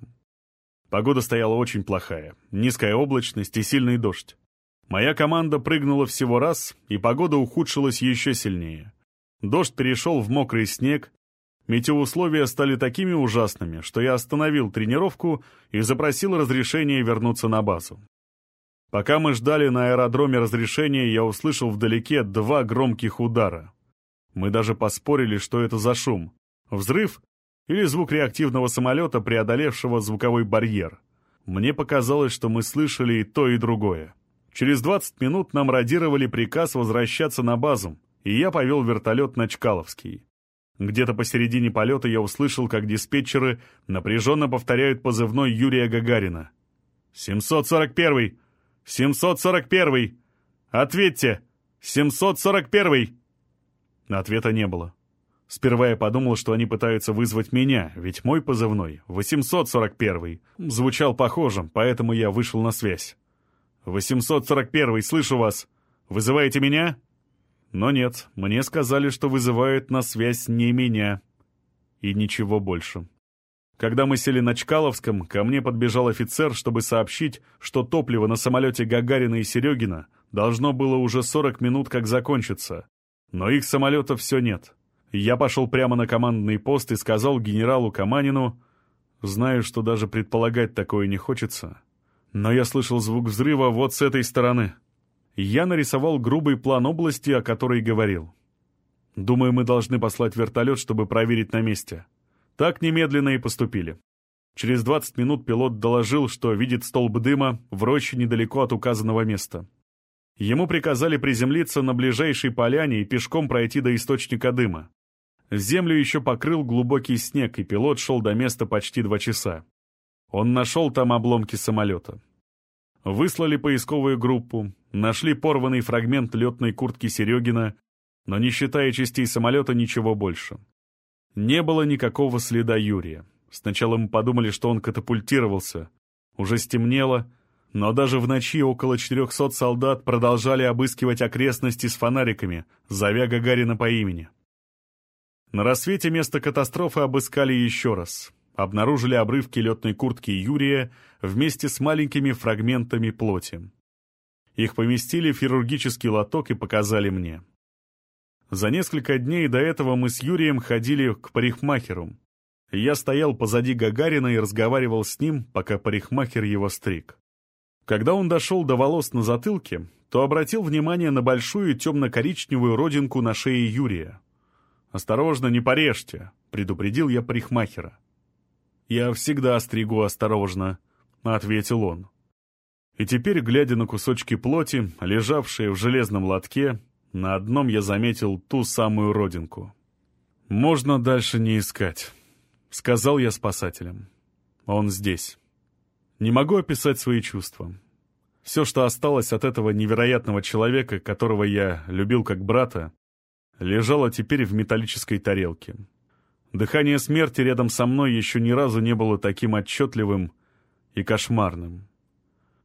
Погода стояла очень плохая, низкая облачность и сильный дождь. Моя команда прыгнула всего раз, и погода ухудшилась еще сильнее. Дождь перешел в мокрый снег, Метеоусловия стали такими ужасными, что я остановил тренировку и запросил разрешения вернуться на базу. Пока мы ждали на аэродроме разрешения, я услышал вдалеке два громких удара. Мы даже поспорили, что это за шум. Взрыв или звук реактивного самолета, преодолевшего звуковой барьер. Мне показалось, что мы слышали и то, и другое. Через 20 минут нам радировали приказ возвращаться на базу, и я повел вертолет на Чкаловский. Где-то посередине полета я услышал, как диспетчеры напряженно повторяют позывной Юрия Гагарина. «741-й! 741-й! Ответьте! 741-й!» Ответа не было. Сперва я подумал, что они пытаются вызвать меня, ведь мой позывной, 841-й, звучал похожим, поэтому я вышел на связь. «841-й, слышу вас! Вызываете меня?» Но нет, мне сказали, что вызывают на связь не меня. И ничего больше. Когда мы сели на Чкаловском, ко мне подбежал офицер, чтобы сообщить, что топливо на самолете Гагарина и Серегина должно было уже 40 минут как закончиться. Но их самолета все нет. Я пошел прямо на командный пост и сказал генералу Каманину, знаю, что даже предполагать такое не хочется, но я слышал звук взрыва вот с этой стороны я нарисовал грубый план области, о которой говорил. Думаю, мы должны послать вертолет, чтобы проверить на месте. Так немедленно и поступили. Через 20 минут пилот доложил, что видит столб дыма в роще недалеко от указанного места. Ему приказали приземлиться на ближайшей поляне и пешком пройти до источника дыма. Землю еще покрыл глубокий снег, и пилот шел до места почти два часа. Он нашел там обломки самолета. Выслали поисковую группу, нашли порванный фрагмент летной куртки Серегина, но не считая частей самолета ничего больше. Не было никакого следа Юрия. Сначала мы подумали, что он катапультировался. Уже стемнело, но даже в ночи около 400 солдат продолжали обыскивать окрестности с фонариками, зовя Гагарина по имени. На рассвете место катастрофы обыскали еще раз обнаружили обрывки летной куртки Юрия вместе с маленькими фрагментами плоти. Их поместили в хирургический лоток и показали мне. За несколько дней до этого мы с Юрием ходили к парикмахеру. Я стоял позади Гагарина и разговаривал с ним, пока парикмахер его стриг. Когда он дошел до волос на затылке, то обратил внимание на большую темно-коричневую родинку на шее Юрия. «Осторожно, не порежьте», — предупредил я парикмахера. «Я всегда стригу осторожно», — ответил он. И теперь, глядя на кусочки плоти, лежавшие в железном лотке, на одном я заметил ту самую родинку. «Можно дальше не искать», — сказал я спасателям. «Он здесь. Не могу описать свои чувства. Все, что осталось от этого невероятного человека, которого я любил как брата, лежало теперь в металлической тарелке. Дыхание смерти рядом со мной еще ни разу не было таким отчетливым и кошмарным.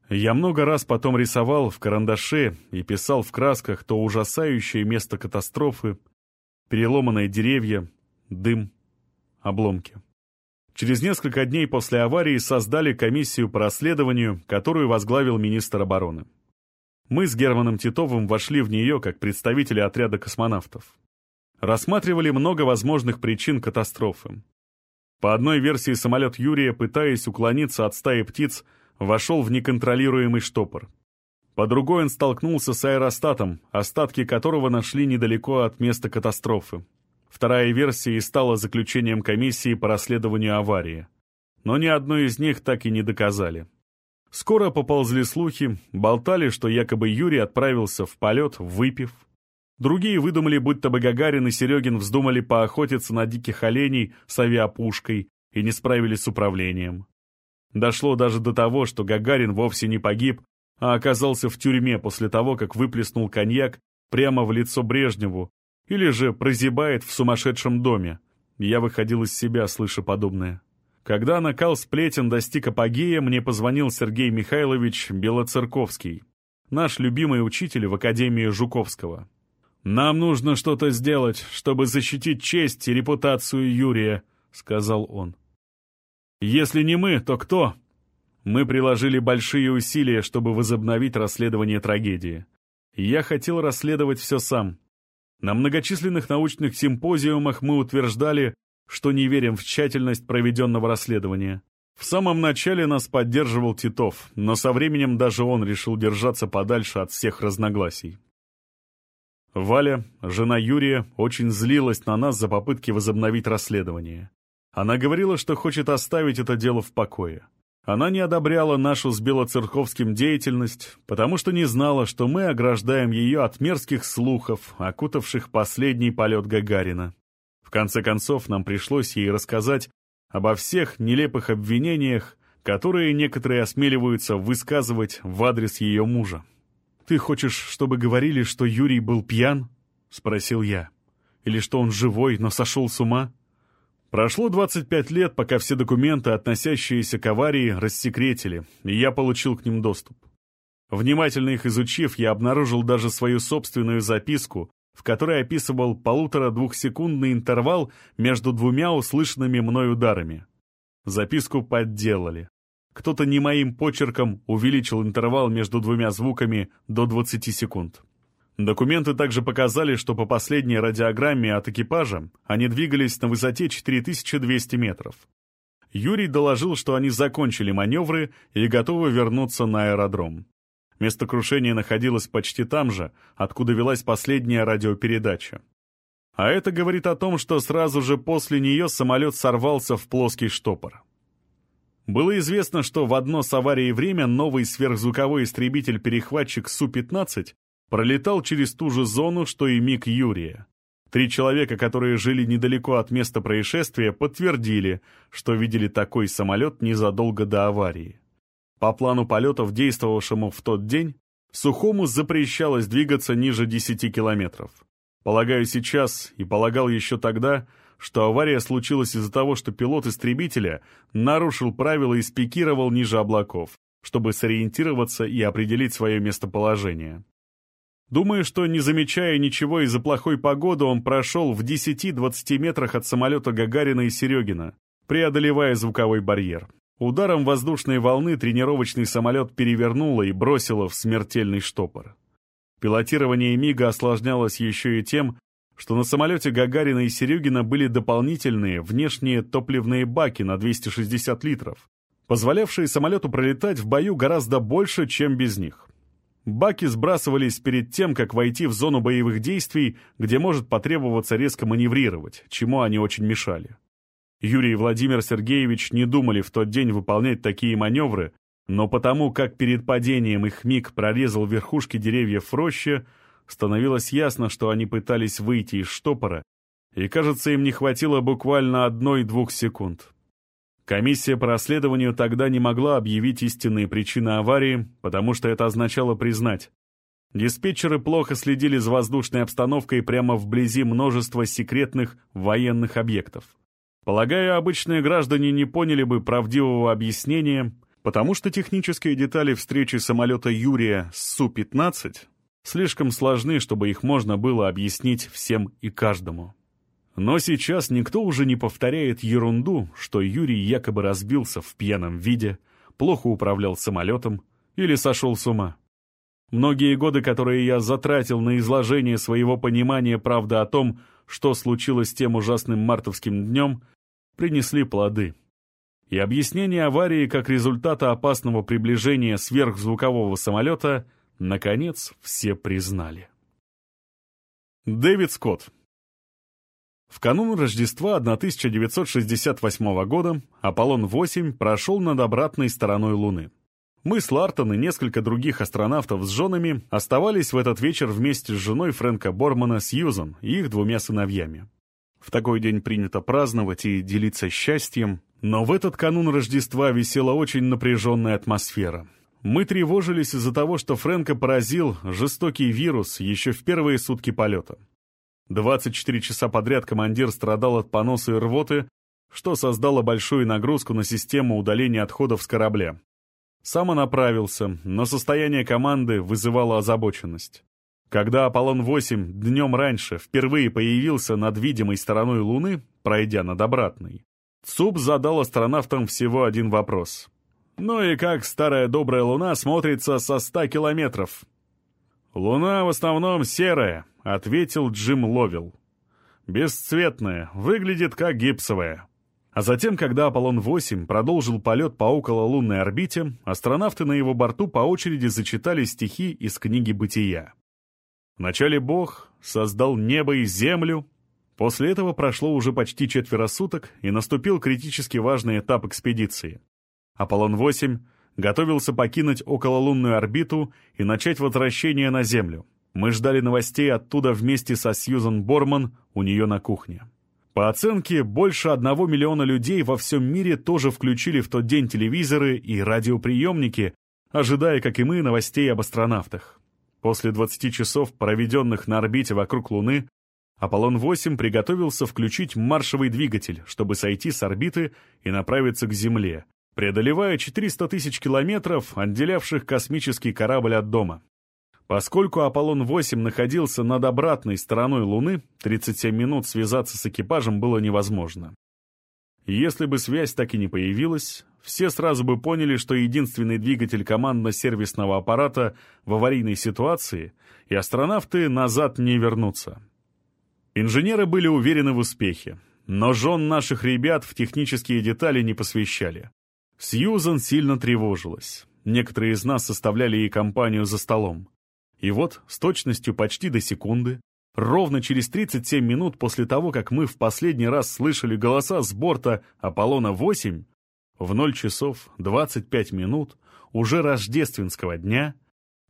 Я много раз потом рисовал в карандаше и писал в красках то ужасающее место катастрофы, переломанные деревья, дым, обломки. Через несколько дней после аварии создали комиссию по расследованию, которую возглавил министр обороны. Мы с Германом Титовым вошли в нее как представители отряда космонавтов рассматривали много возможных причин катастрофы. По одной версии самолет Юрия, пытаясь уклониться от стаи птиц, вошел в неконтролируемый штопор. По другой он столкнулся с аэростатом, остатки которого нашли недалеко от места катастрофы. Вторая версия и стала заключением комиссии по расследованию аварии. Но ни одной из них так и не доказали. Скоро поползли слухи, болтали, что якобы Юрий отправился в полет, выпив, Другие выдумали, будто бы Гагарин и Серегин вздумали поохотиться на диких оленей с авиапушкой и не справились с управлением. Дошло даже до того, что Гагарин вовсе не погиб, а оказался в тюрьме после того, как выплеснул коньяк прямо в лицо Брежневу, Или же прозябает в сумасшедшем доме. Я выходил из себя, слыша подобное. Когда накал сплетен достиг апогея, мне позвонил Сергей Михайлович Белоцерковский, наш любимый учитель в Академии Жуковского. «Нам нужно что-то сделать, чтобы защитить честь и репутацию Юрия», — сказал он. «Если не мы, то кто?» Мы приложили большие усилия, чтобы возобновить расследование трагедии. Я хотел расследовать все сам. На многочисленных научных симпозиумах мы утверждали, что не верим в тщательность проведенного расследования. В самом начале нас поддерживал Титов, но со временем даже он решил держаться подальше от всех разногласий. Валя, жена Юрия, очень злилась на нас за попытки возобновить расследование. Она говорила, что хочет оставить это дело в покое. Она не одобряла нашу с Белоцерковским деятельность, потому что не знала, что мы ограждаем ее от мерзких слухов, окутавших последний полет Гагарина. В конце концов, нам пришлось ей рассказать обо всех нелепых обвинениях, которые некоторые осмеливаются высказывать в адрес ее мужа. «Ты хочешь, чтобы говорили, что Юрий был пьян?» — спросил я. «Или что он живой, но сошел с ума?» Прошло 25 лет, пока все документы, относящиеся к аварии, рассекретили, и я получил к ним доступ. Внимательно их изучив, я обнаружил даже свою собственную записку, в которой описывал полутора-двухсекундный интервал между двумя услышанными мной ударами. Записку подделали. Кто-то не моим почерком увеличил интервал между двумя звуками до 20 секунд. Документы также показали, что по последней радиограмме от экипажа они двигались на высоте 4200 метров. Юрий доложил, что они закончили маневры и готовы вернуться на аэродром. Место крушения находилось почти там же, откуда велась последняя радиопередача. А это говорит о том, что сразу же после нее самолет сорвался в плоский штопор. Было известно, что в одно с аварией время новый сверхзвуковой истребитель-перехватчик Су-15 пролетал через ту же зону, что и миг Юрия. Три человека, которые жили недалеко от места происшествия, подтвердили, что видели такой самолет незадолго до аварии. По плану полетов, действовавшему в тот день, Сухому запрещалось двигаться ниже 10 километров. Полагаю сейчас, и полагал еще тогда, что авария случилась из-за того, что пилот истребителя нарушил правила и спикировал ниже облаков, чтобы сориентироваться и определить свое местоположение. Думаю, что, не замечая ничего из-за плохой погоды, он прошел в 10-20 метрах от самолета Гагарина и Серегина, преодолевая звуковой барьер. Ударом воздушной волны тренировочный самолет перевернуло и бросило в смертельный штопор. Пилотирование МИГа осложнялось еще и тем, что на самолете Гагарина и Серегина были дополнительные внешние топливные баки на 260 литров, позволявшие самолету пролетать в бою гораздо больше, чем без них. Баки сбрасывались перед тем, как войти в зону боевых действий, где может потребоваться резко маневрировать, чему они очень мешали. Юрий и Владимир Сергеевич не думали в тот день выполнять такие маневры, но потому как перед падением их миг прорезал верхушки деревьев в роще, становилось ясно, что они пытались выйти из штопора, и, кажется, им не хватило буквально одной-двух секунд. Комиссия по расследованию тогда не могла объявить истинные причины аварии, потому что это означало признать. Диспетчеры плохо следили за воздушной обстановкой прямо вблизи множества секретных военных объектов. Полагаю, обычные граждане не поняли бы правдивого объяснения, потому что технические детали встречи самолета Юрия с Су-15 слишком сложны, чтобы их можно было объяснить всем и каждому. Но сейчас никто уже не повторяет ерунду, что Юрий якобы разбился в пьяном виде, плохо управлял самолетом или сошел с ума. Многие годы, которые я затратил на изложение своего понимания правды о том, что случилось тем ужасным мартовским днем — принесли плоды. И объяснение аварии как результата опасного приближения сверхзвукового самолета наконец все признали. Дэвид Скотт В канун Рождества 1968 года Аполлон-8 прошел над обратной стороной Луны. Мы с Лартон и несколько других астронавтов с женами оставались в этот вечер вместе с женой Фрэнка Бормана Сьюзан и их двумя сыновьями. В такой день принято праздновать и делиться счастьем, но в этот канун Рождества висела очень напряженная атмосфера. Мы тревожились из-за того, что Фрэнка поразил жестокий вирус еще в первые сутки полета. 24 часа подряд командир страдал от поноса и рвоты, что создало большую нагрузку на систему удаления отходов с корабля. Сам он направился, но состояние команды вызывало озабоченность. Когда Аполлон-8 днем раньше впервые появился над видимой стороной Луны, пройдя над обратной, ЦУП задал астронавтам всего один вопрос. «Ну и как старая добрая Луна смотрится со 100 километров?» «Луна в основном серая», — ответил Джим Ловил. «Бесцветная, выглядит как гипсовая». А затем, когда Аполлон-8 продолжил полет по окололунной орбите, астронавты на его борту по очереди зачитали стихи из книги «Бытия». Вначале Бог создал небо и землю. После этого прошло уже почти четверо суток, и наступил критически важный этап экспедиции. Аполлон-8 готовился покинуть окололунную орбиту и начать возвращение на Землю. Мы ждали новостей оттуда вместе со Сьюзан Борман у нее на кухне. По оценке, больше одного миллиона людей во всем мире тоже включили в тот день телевизоры и радиоприемники, ожидая, как и мы, новостей об астронавтах. После 20 часов, проведенных на орбите вокруг Луны, Аполлон-8 приготовился включить маршевый двигатель, чтобы сойти с орбиты и направиться к Земле, преодолевая 400 тысяч километров, отделявших космический корабль от дома. Поскольку Аполлон-8 находился над обратной стороной Луны, 37 минут связаться с экипажем было невозможно. Если бы связь так и не появилась, все сразу бы поняли, что единственный двигатель командно-сервисного аппарата в аварийной ситуации, и астронавты назад не вернутся. Инженеры были уверены в успехе, но жен наших ребят в технические детали не посвящали. Сьюзан сильно тревожилась. Некоторые из нас составляли ей компанию за столом. И вот, с точностью почти до секунды, ровно через 37 минут после того, как мы в последний раз слышали голоса с борта «Аполлона-8», в 0 часов 25 минут уже рождественского дня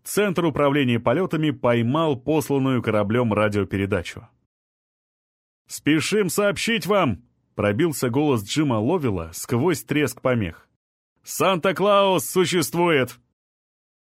Центр управления полетами поймал посланную кораблем радиопередачу. «Спешим сообщить вам!» — пробился голос Джима Ловила сквозь треск помех. «Санта-Клаус существует!»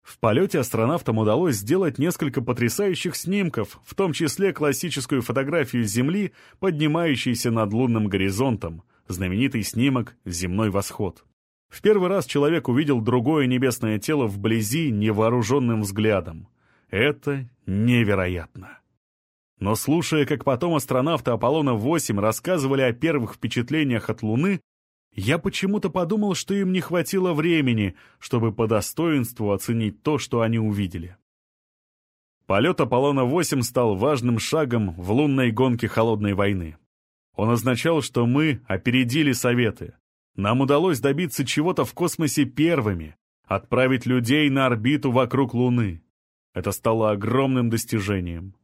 В полете астронавтам удалось сделать несколько потрясающих снимков, в том числе классическую фотографию Земли, поднимающейся над лунным горизонтом, знаменитый снимок «Земной восход». В первый раз человек увидел другое небесное тело вблизи невооруженным взглядом. Это невероятно. Но слушая, как потом астронавты Аполлона-8 рассказывали о первых впечатлениях от Луны, я почему-то подумал, что им не хватило времени, чтобы по достоинству оценить то, что они увидели. Полет Аполлона-8 стал важным шагом в лунной гонке Холодной войны. Он означал, что мы опередили Советы. Нам удалось добиться чего-то в космосе первыми, отправить людей на орбиту вокруг Луны. Это стало огромным достижением.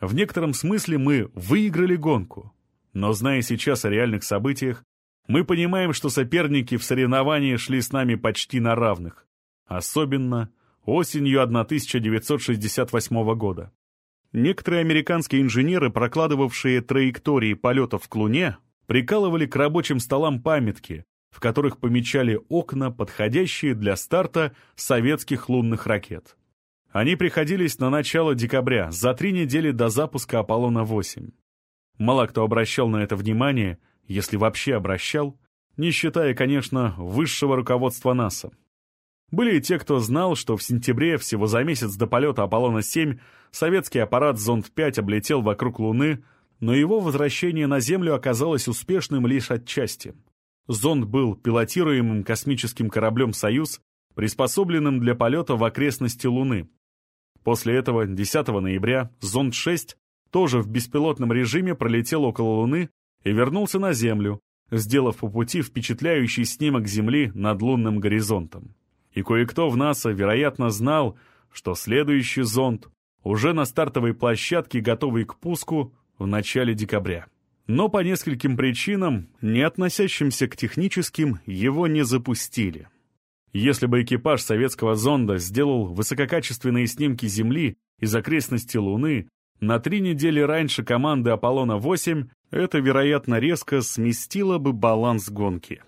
В некотором смысле мы выиграли гонку. Но зная сейчас о реальных событиях, мы понимаем, что соперники в соревновании шли с нами почти на равных, особенно осенью 1968 года. Некоторые американские инженеры, прокладывавшие траектории полетов к Луне, прикалывали к рабочим столам памятки, в которых помечали окна, подходящие для старта советских лунных ракет. Они приходились на начало декабря, за три недели до запуска Аполлона-8. Мало кто обращал на это внимание – если вообще обращал, не считая, конечно, высшего руководства НАСА. Были и те, кто знал, что в сентябре, всего за месяц до полета Аполлона-7, советский аппарат «Зонд-5» облетел вокруг Луны, но его возвращение на Землю оказалось успешным лишь отчасти. Зонд был пилотируемым космическим кораблем «Союз», приспособленным для полета в окрестности Луны. После этого 10 ноября Зонд-6 тоже в беспилотном режиме пролетел около Луны и вернулся на Землю, сделав по пути впечатляющий снимок Земли над лунным горизонтом. И кое-кто в НАСА, вероятно, знал, что следующий зонд уже на стартовой площадке, готовый к пуску в начале декабря. Но по нескольким причинам, не относящимся к техническим, его не запустили. Если бы экипаж советского зонда сделал высококачественные снимки Земли из окрестности Луны на три недели раньше команды «Аполлона-8», это, вероятно, резко сместило бы баланс гонки.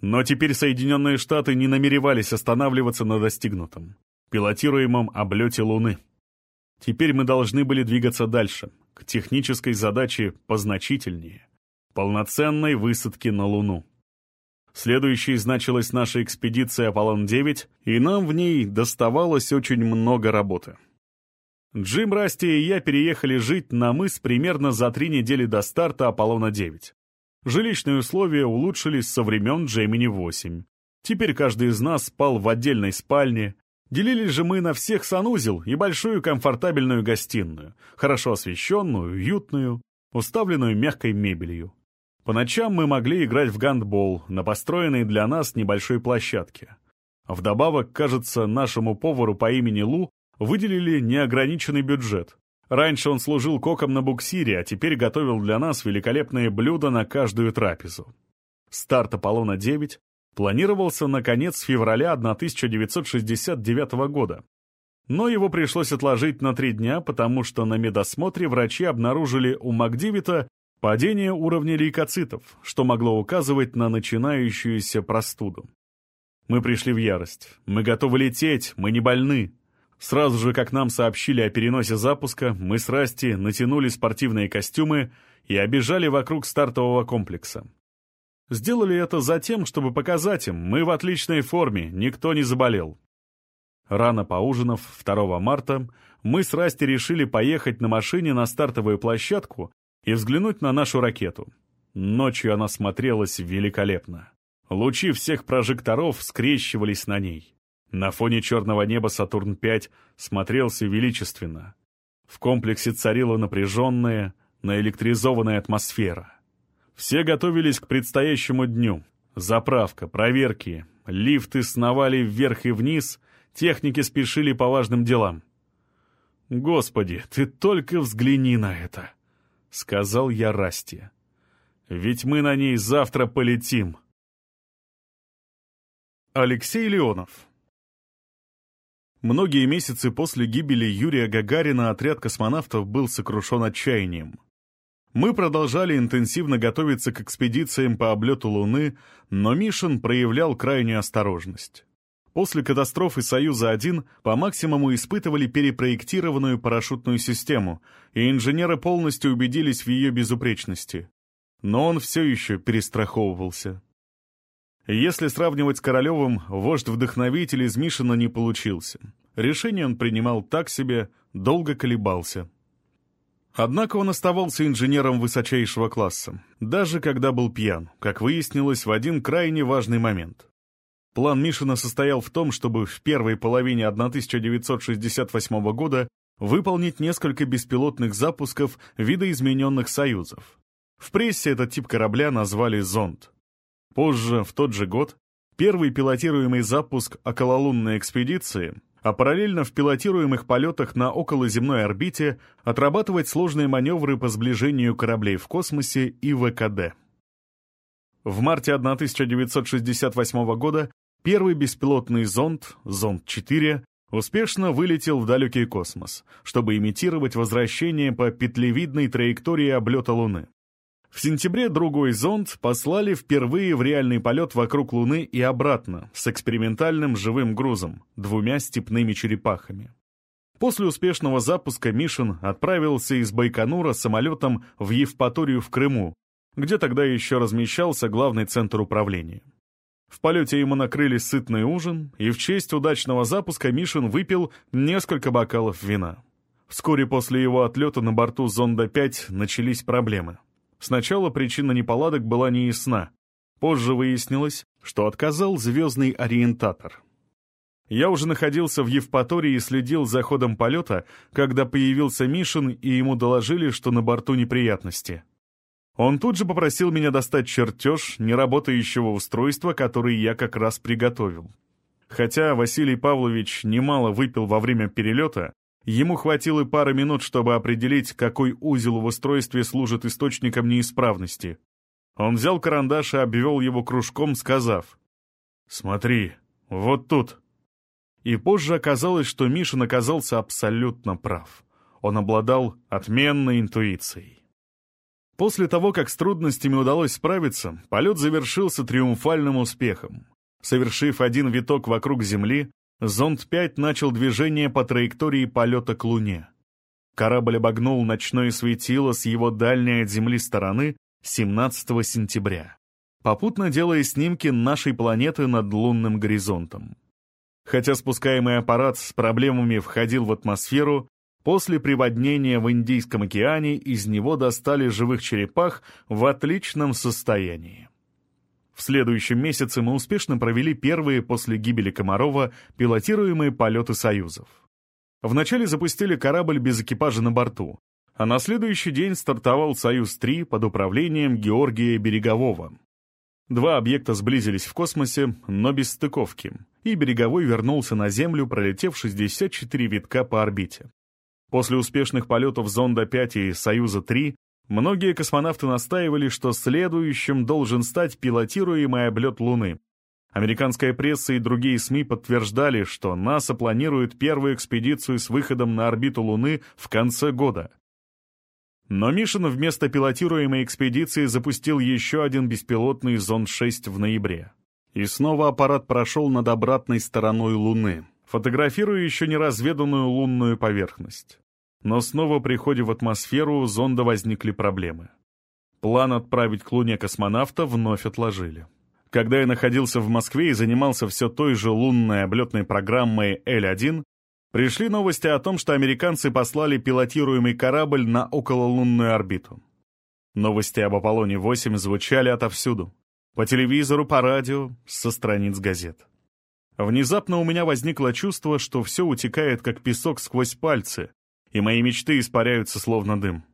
Но теперь Соединенные Штаты не намеревались останавливаться на достигнутом, пилотируемом облете Луны. Теперь мы должны были двигаться дальше, к технической задаче позначительнее — полноценной высадке на Луну. Следующей значилась наша экспедиция «Аполлон-9», и нам в ней доставалось очень много работы. Джим Расти и я переехали жить на мыс примерно за три недели до старта «Аполлона-9». Жилищные условия улучшились со времен Джеймини-8. Теперь каждый из нас спал в отдельной спальне. Делились же мы на всех санузел и большую комфортабельную гостиную, хорошо освещенную, уютную, уставленную мягкой мебелью. По ночам мы могли играть в гандбол на построенной для нас небольшой площадке. Вдобавок, кажется, нашему повару по имени Лу выделили неограниченный бюджет. Раньше он служил коком на буксире, а теперь готовил для нас великолепные блюда на каждую трапезу. Старт «Аполлона-9» планировался на конец февраля 1969 года. Но его пришлось отложить на три дня, потому что на медосмотре врачи обнаружили у Макдивита Падение уровня лейкоцитов, что могло указывать на начинающуюся простуду. Мы пришли в ярость. Мы готовы лететь, мы не больны. Сразу же, как нам сообщили о переносе запуска, мы с Расти натянули спортивные костюмы и обежали вокруг стартового комплекса. Сделали это за тем, чтобы показать им, мы в отличной форме, никто не заболел. Рано поужинав 2 марта, мы с Расти решили поехать на машине на стартовую площадку и взглянуть на нашу ракету. Ночью она смотрелась великолепно. Лучи всех прожекторов скрещивались на ней. На фоне черного неба Сатурн-5 смотрелся величественно. В комплексе царила напряженная, наэлектризованная атмосфера. Все готовились к предстоящему дню. Заправка, проверки, лифты сновали вверх и вниз, техники спешили по важным делам. Господи, ты только взгляни на это! — сказал я Расти. «Ведь мы на ней завтра полетим». Алексей Леонов Многие месяцы после гибели Юрия Гагарина отряд космонавтов был сокрушен отчаянием. Мы продолжали интенсивно готовиться к экспедициям по облету Луны, но Мишин проявлял крайнюю осторожность. После катастрофы «Союза-1» по максимуму испытывали перепроектированную парашютную систему, и инженеры полностью убедились в ее безупречности. Но он все еще перестраховывался. Если сравнивать с Королевым, вождь-вдохновитель из Мишина не получился. Решение он принимал так себе, долго колебался. Однако он оставался инженером высочайшего класса, даже когда был пьян, как выяснилось в один крайне важный момент. План Мишина состоял в том, чтобы в первой половине 1968 года выполнить несколько беспилотных запусков видоизмененных «Союзов». В прессе этот тип корабля назвали «Зонд». Позже, в тот же год, первый пилотируемый запуск окололунной экспедиции, а параллельно в пилотируемых полетах на околоземной орбите отрабатывать сложные маневры по сближению кораблей в космосе и ВКД. В марте 1968 года Первый беспилотный зонд, Зонд-4, успешно вылетел в далекий космос, чтобы имитировать возвращение по петлевидной траектории облета Луны. В сентябре другой зонд послали впервые в реальный полет вокруг Луны и обратно с экспериментальным живым грузом, двумя степными черепахами. После успешного запуска Мишин отправился из Байконура самолетом в Евпаторию в Крыму, где тогда еще размещался главный центр управления. В полете ему накрыли сытный ужин, и в честь удачного запуска Мишин выпил несколько бокалов вина. Вскоре после его отлета на борту «Зонда-5» начались проблемы. Сначала причина неполадок была неясна. Позже выяснилось, что отказал звездный ориентатор. Я уже находился в Евпатории и следил за ходом полета, когда появился Мишин, и ему доложили, что на борту неприятности. Он тут же попросил меня достать чертеж неработающего устройства, который я как раз приготовил. Хотя Василий Павлович немало выпил во время перелета, ему хватило пары минут, чтобы определить, какой узел в устройстве служит источником неисправности. Он взял карандаш и обвел его кружком, сказав, «Смотри, вот тут». И позже оказалось, что Мишин оказался абсолютно прав. Он обладал отменной интуицией. После того, как с трудностями удалось справиться, полет завершился триумфальным успехом. Совершив один виток вокруг Земли, зонд-5 начал движение по траектории полета к Луне. Корабль обогнул ночное светило с его дальней от Земли стороны 17 сентября, попутно делая снимки нашей планеты над лунным горизонтом. Хотя спускаемый аппарат с проблемами входил в атмосферу, после приводнения в Индийском океане из него достали живых черепах в отличном состоянии. В следующем месяце мы успешно провели первые после гибели Комарова пилотируемые полеты «Союзов». Вначале запустили корабль без экипажа на борту, а на следующий день стартовал «Союз-3» под управлением Георгия Берегового. Два объекта сблизились в космосе, но без стыковки, и Береговой вернулся на Землю, пролетев 64 витка по орбите. После успешных полетов «Зонда-5» и «Союза-3» многие космонавты настаивали, что следующим должен стать пилотируемый облет Луны. Американская пресса и другие СМИ подтверждали, что НАСА планирует первую экспедицию с выходом на орбиту Луны в конце года. Но Мишин вместо пилотируемой экспедиции запустил еще один беспилотный Зонд-6 в ноябре. И снова аппарат прошел над обратной стороной Луны, фотографируя еще неразведанную лунную поверхность. Но снова при ходе в атмосферу зонда возникли проблемы. План отправить к Луне космонавта вновь отложили. Когда я находился в Москве и занимался все той же лунной облетной программой Л-1, Пришли новости о том, что американцы послали пилотируемый корабль на окололунную орбиту. Новости об Аполлоне-8 звучали отовсюду. По телевизору, по радио, со страниц газет. Внезапно у меня возникло чувство, что все утекает, как песок сквозь пальцы, и мои мечты испаряются, словно дым.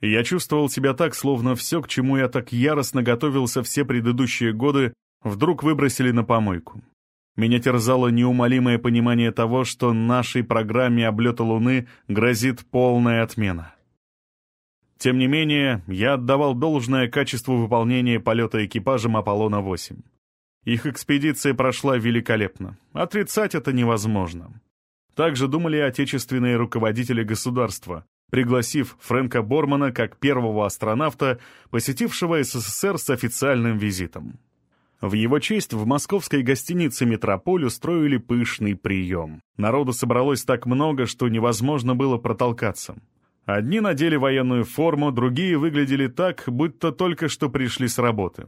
я чувствовал себя так, словно все, к чему я так яростно готовился все предыдущие годы, вдруг выбросили на помойку. Меня терзало неумолимое понимание того, что нашей программе облета Луны грозит полная отмена. Тем не менее, я отдавал должное качеству выполнения полета экипажем Аполлона-8. Их экспедиция прошла великолепно. Отрицать это невозможно. Также думали отечественные руководители государства, пригласив Фрэнка Бормана как первого астронавта, посетившего СССР с официальным визитом. В его честь в московской гостинице «Метрополь» устроили пышный прием. Народу собралось так много, что невозможно было протолкаться. Одни надели военную форму, другие выглядели так, будто только что пришли с работы.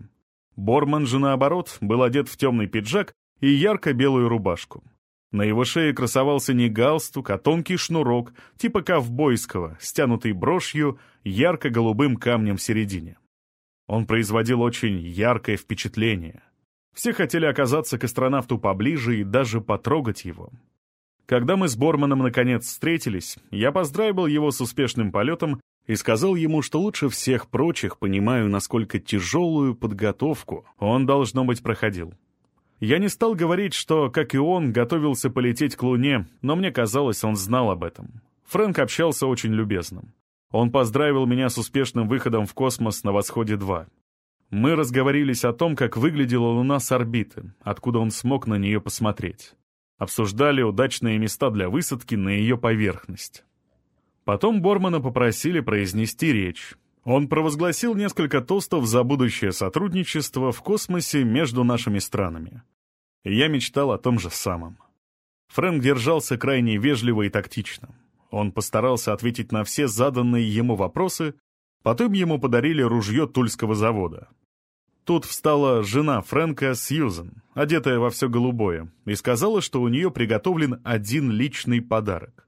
Борман же, наоборот, был одет в темный пиджак и ярко-белую рубашку. На его шее красовался не галстук, а тонкий шнурок, типа ковбойского, стянутый брошью, ярко-голубым камнем в середине. Он производил очень яркое впечатление. Все хотели оказаться к астронавту поближе и даже потрогать его. Когда мы с Борманом наконец встретились, я поздравил его с успешным полетом и сказал ему, что лучше всех прочих понимаю, насколько тяжелую подготовку он, должно быть, проходил. Я не стал говорить, что, как и он, готовился полететь к Луне, но мне казалось, он знал об этом. Фрэнк общался очень любезно. Он поздравил меня с успешным выходом в космос на «Восходе-2». Мы разговорились о том, как выглядела Луна с орбиты, откуда он смог на нее посмотреть. Обсуждали удачные места для высадки на ее поверхность. Потом Бормана попросили произнести речь. Он провозгласил несколько тостов за будущее сотрудничество в космосе между нашими странами. Я мечтал о том же самом. Фрэнк держался крайне вежливо и тактично. Он постарался ответить на все заданные ему вопросы, потом ему подарили ружье Тульского завода. Тут встала жена Фрэнка Сьюзен, одетая во все голубое, и сказала, что у нее приготовлен один личный подарок.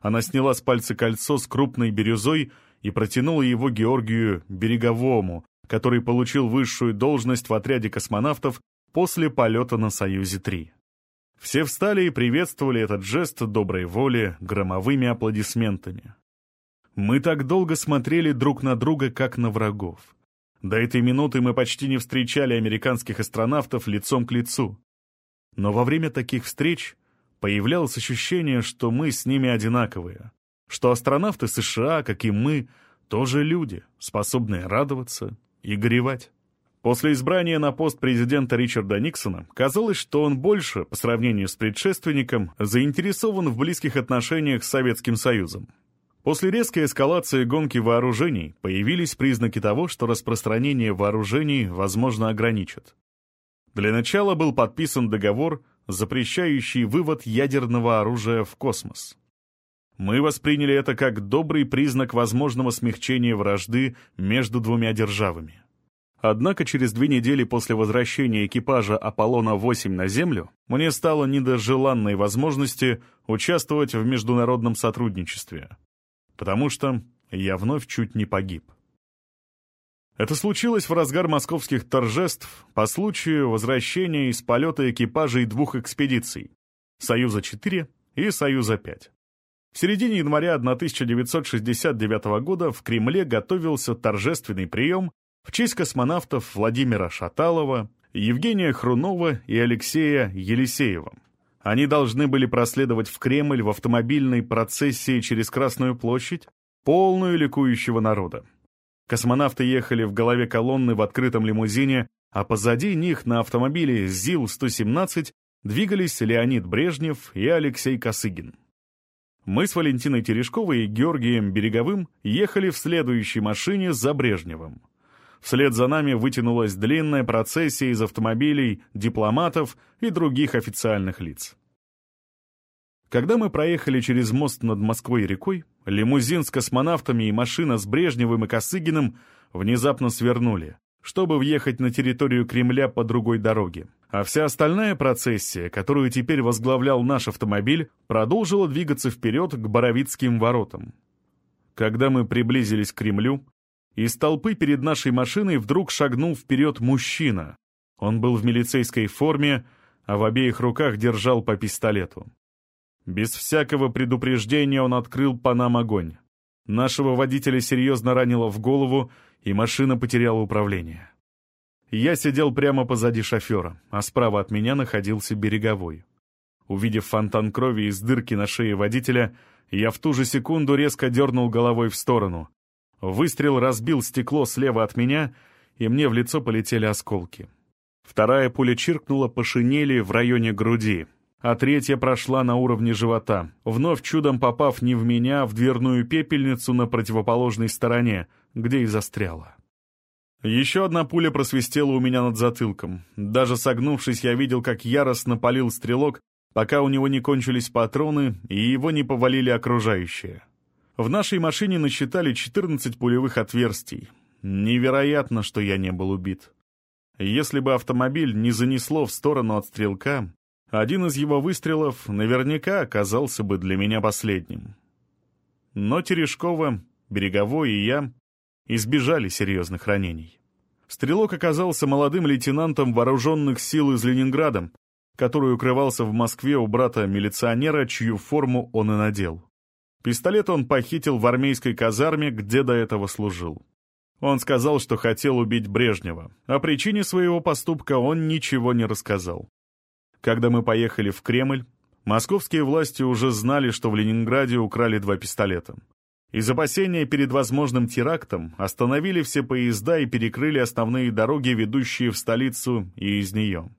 Она сняла с пальца кольцо с крупной бирюзой и протянула его Георгию Береговому, который получил высшую должность в отряде космонавтов после полета на «Союзе-3». Все встали и приветствовали этот жест доброй воли громовыми аплодисментами. Мы так долго смотрели друг на друга, как на врагов. До этой минуты мы почти не встречали американских астронавтов лицом к лицу. Но во время таких встреч появлялось ощущение, что мы с ними одинаковые, что астронавты США, как и мы, тоже люди, способные радоваться и горевать. После избрания на пост президента Ричарда Никсона казалось, что он больше, по сравнению с предшественником, заинтересован в близких отношениях с Советским Союзом. После резкой эскалации гонки вооружений появились признаки того, что распространение вооружений, возможно, ограничат. Для начала был подписан договор, запрещающий вывод ядерного оружия в космос. Мы восприняли это как добрый признак возможного смягчения вражды между двумя державами. Однако через две недели после возвращения экипажа «Аполлона-8» на Землю мне стало не до желанной возможности участвовать в международном сотрудничестве, потому что я вновь чуть не погиб. Это случилось в разгар московских торжеств по случаю возвращения из полета экипажей двух экспедиций «Союза-4» и «Союза-5». В середине января 1969 года в Кремле готовился торжественный прием в честь космонавтов Владимира Шаталова, Евгения Хрунова и Алексея Елисеева. Они должны были проследовать в Кремль в автомобильной процессии через Красную площадь, полную ликующего народа. Космонавты ехали в голове колонны в открытом лимузине, а позади них на автомобиле ЗИЛ-117 двигались Леонид Брежнев и Алексей Косыгин. Мы с Валентиной Терешковой и Георгием Береговым ехали в следующей машине за Брежневым. Вслед за нами вытянулась длинная процессия из автомобилей, дипломатов и других официальных лиц. Когда мы проехали через мост над Москвой и рекой, лимузин с космонавтами и машина с Брежневым и Косыгиным внезапно свернули, чтобы въехать на территорию Кремля по другой дороге. А вся остальная процессия, которую теперь возглавлял наш автомобиль, продолжила двигаться вперед к Боровицким воротам. Когда мы приблизились к Кремлю, из толпы перед нашей машиной вдруг шагнул вперед мужчина. Он был в милицейской форме, а в обеих руках держал по пистолету. Без всякого предупреждения он открыл по нам огонь. Нашего водителя серьезно ранило в голову, и машина потеряла управление. Я сидел прямо позади шофера, а справа от меня находился береговой. Увидев фонтан крови из дырки на шее водителя, я в ту же секунду резко дернул головой в сторону. Выстрел разбил стекло слева от меня, и мне в лицо полетели осколки. Вторая пуля чиркнула по шинели в районе груди, а третья прошла на уровне живота, вновь чудом попав не в меня, а в дверную пепельницу на противоположной стороне, где и застряла. Еще одна пуля просвистела у меня над затылком. Даже согнувшись, я видел, как яростно палил стрелок, пока у него не кончились патроны и его не повалили окружающие. В нашей машине насчитали 14 пулевых отверстий. Невероятно, что я не был убит. Если бы автомобиль не занесло в сторону от стрелка, один из его выстрелов наверняка оказался бы для меня последним. Но Терешкова, Береговой и я избежали серьезных ранений. Стрелок оказался молодым лейтенантом вооруженных сил из Ленинграда, который укрывался в Москве у брата-милиционера, чью форму он и надел. Пистолет он похитил в армейской казарме, где до этого служил. Он сказал, что хотел убить Брежнева. О причине своего поступка он ничего не рассказал. Когда мы поехали в Кремль, московские власти уже знали, что в Ленинграде украли два пистолета. Из опасения перед возможным терактом остановили все поезда и перекрыли основные дороги, ведущие в столицу и из нее.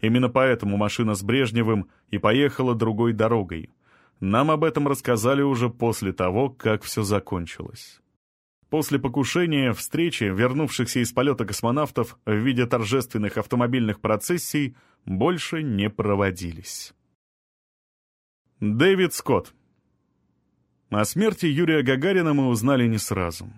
Именно поэтому машина с Брежневым и поехала другой дорогой, нам об этом рассказали уже после того, как все закончилось. После покушения, встречи, вернувшихся из полета космонавтов в виде торжественных автомобильных процессий, больше не проводились. Дэвид Скотт О смерти Юрия Гагарина мы узнали не сразу.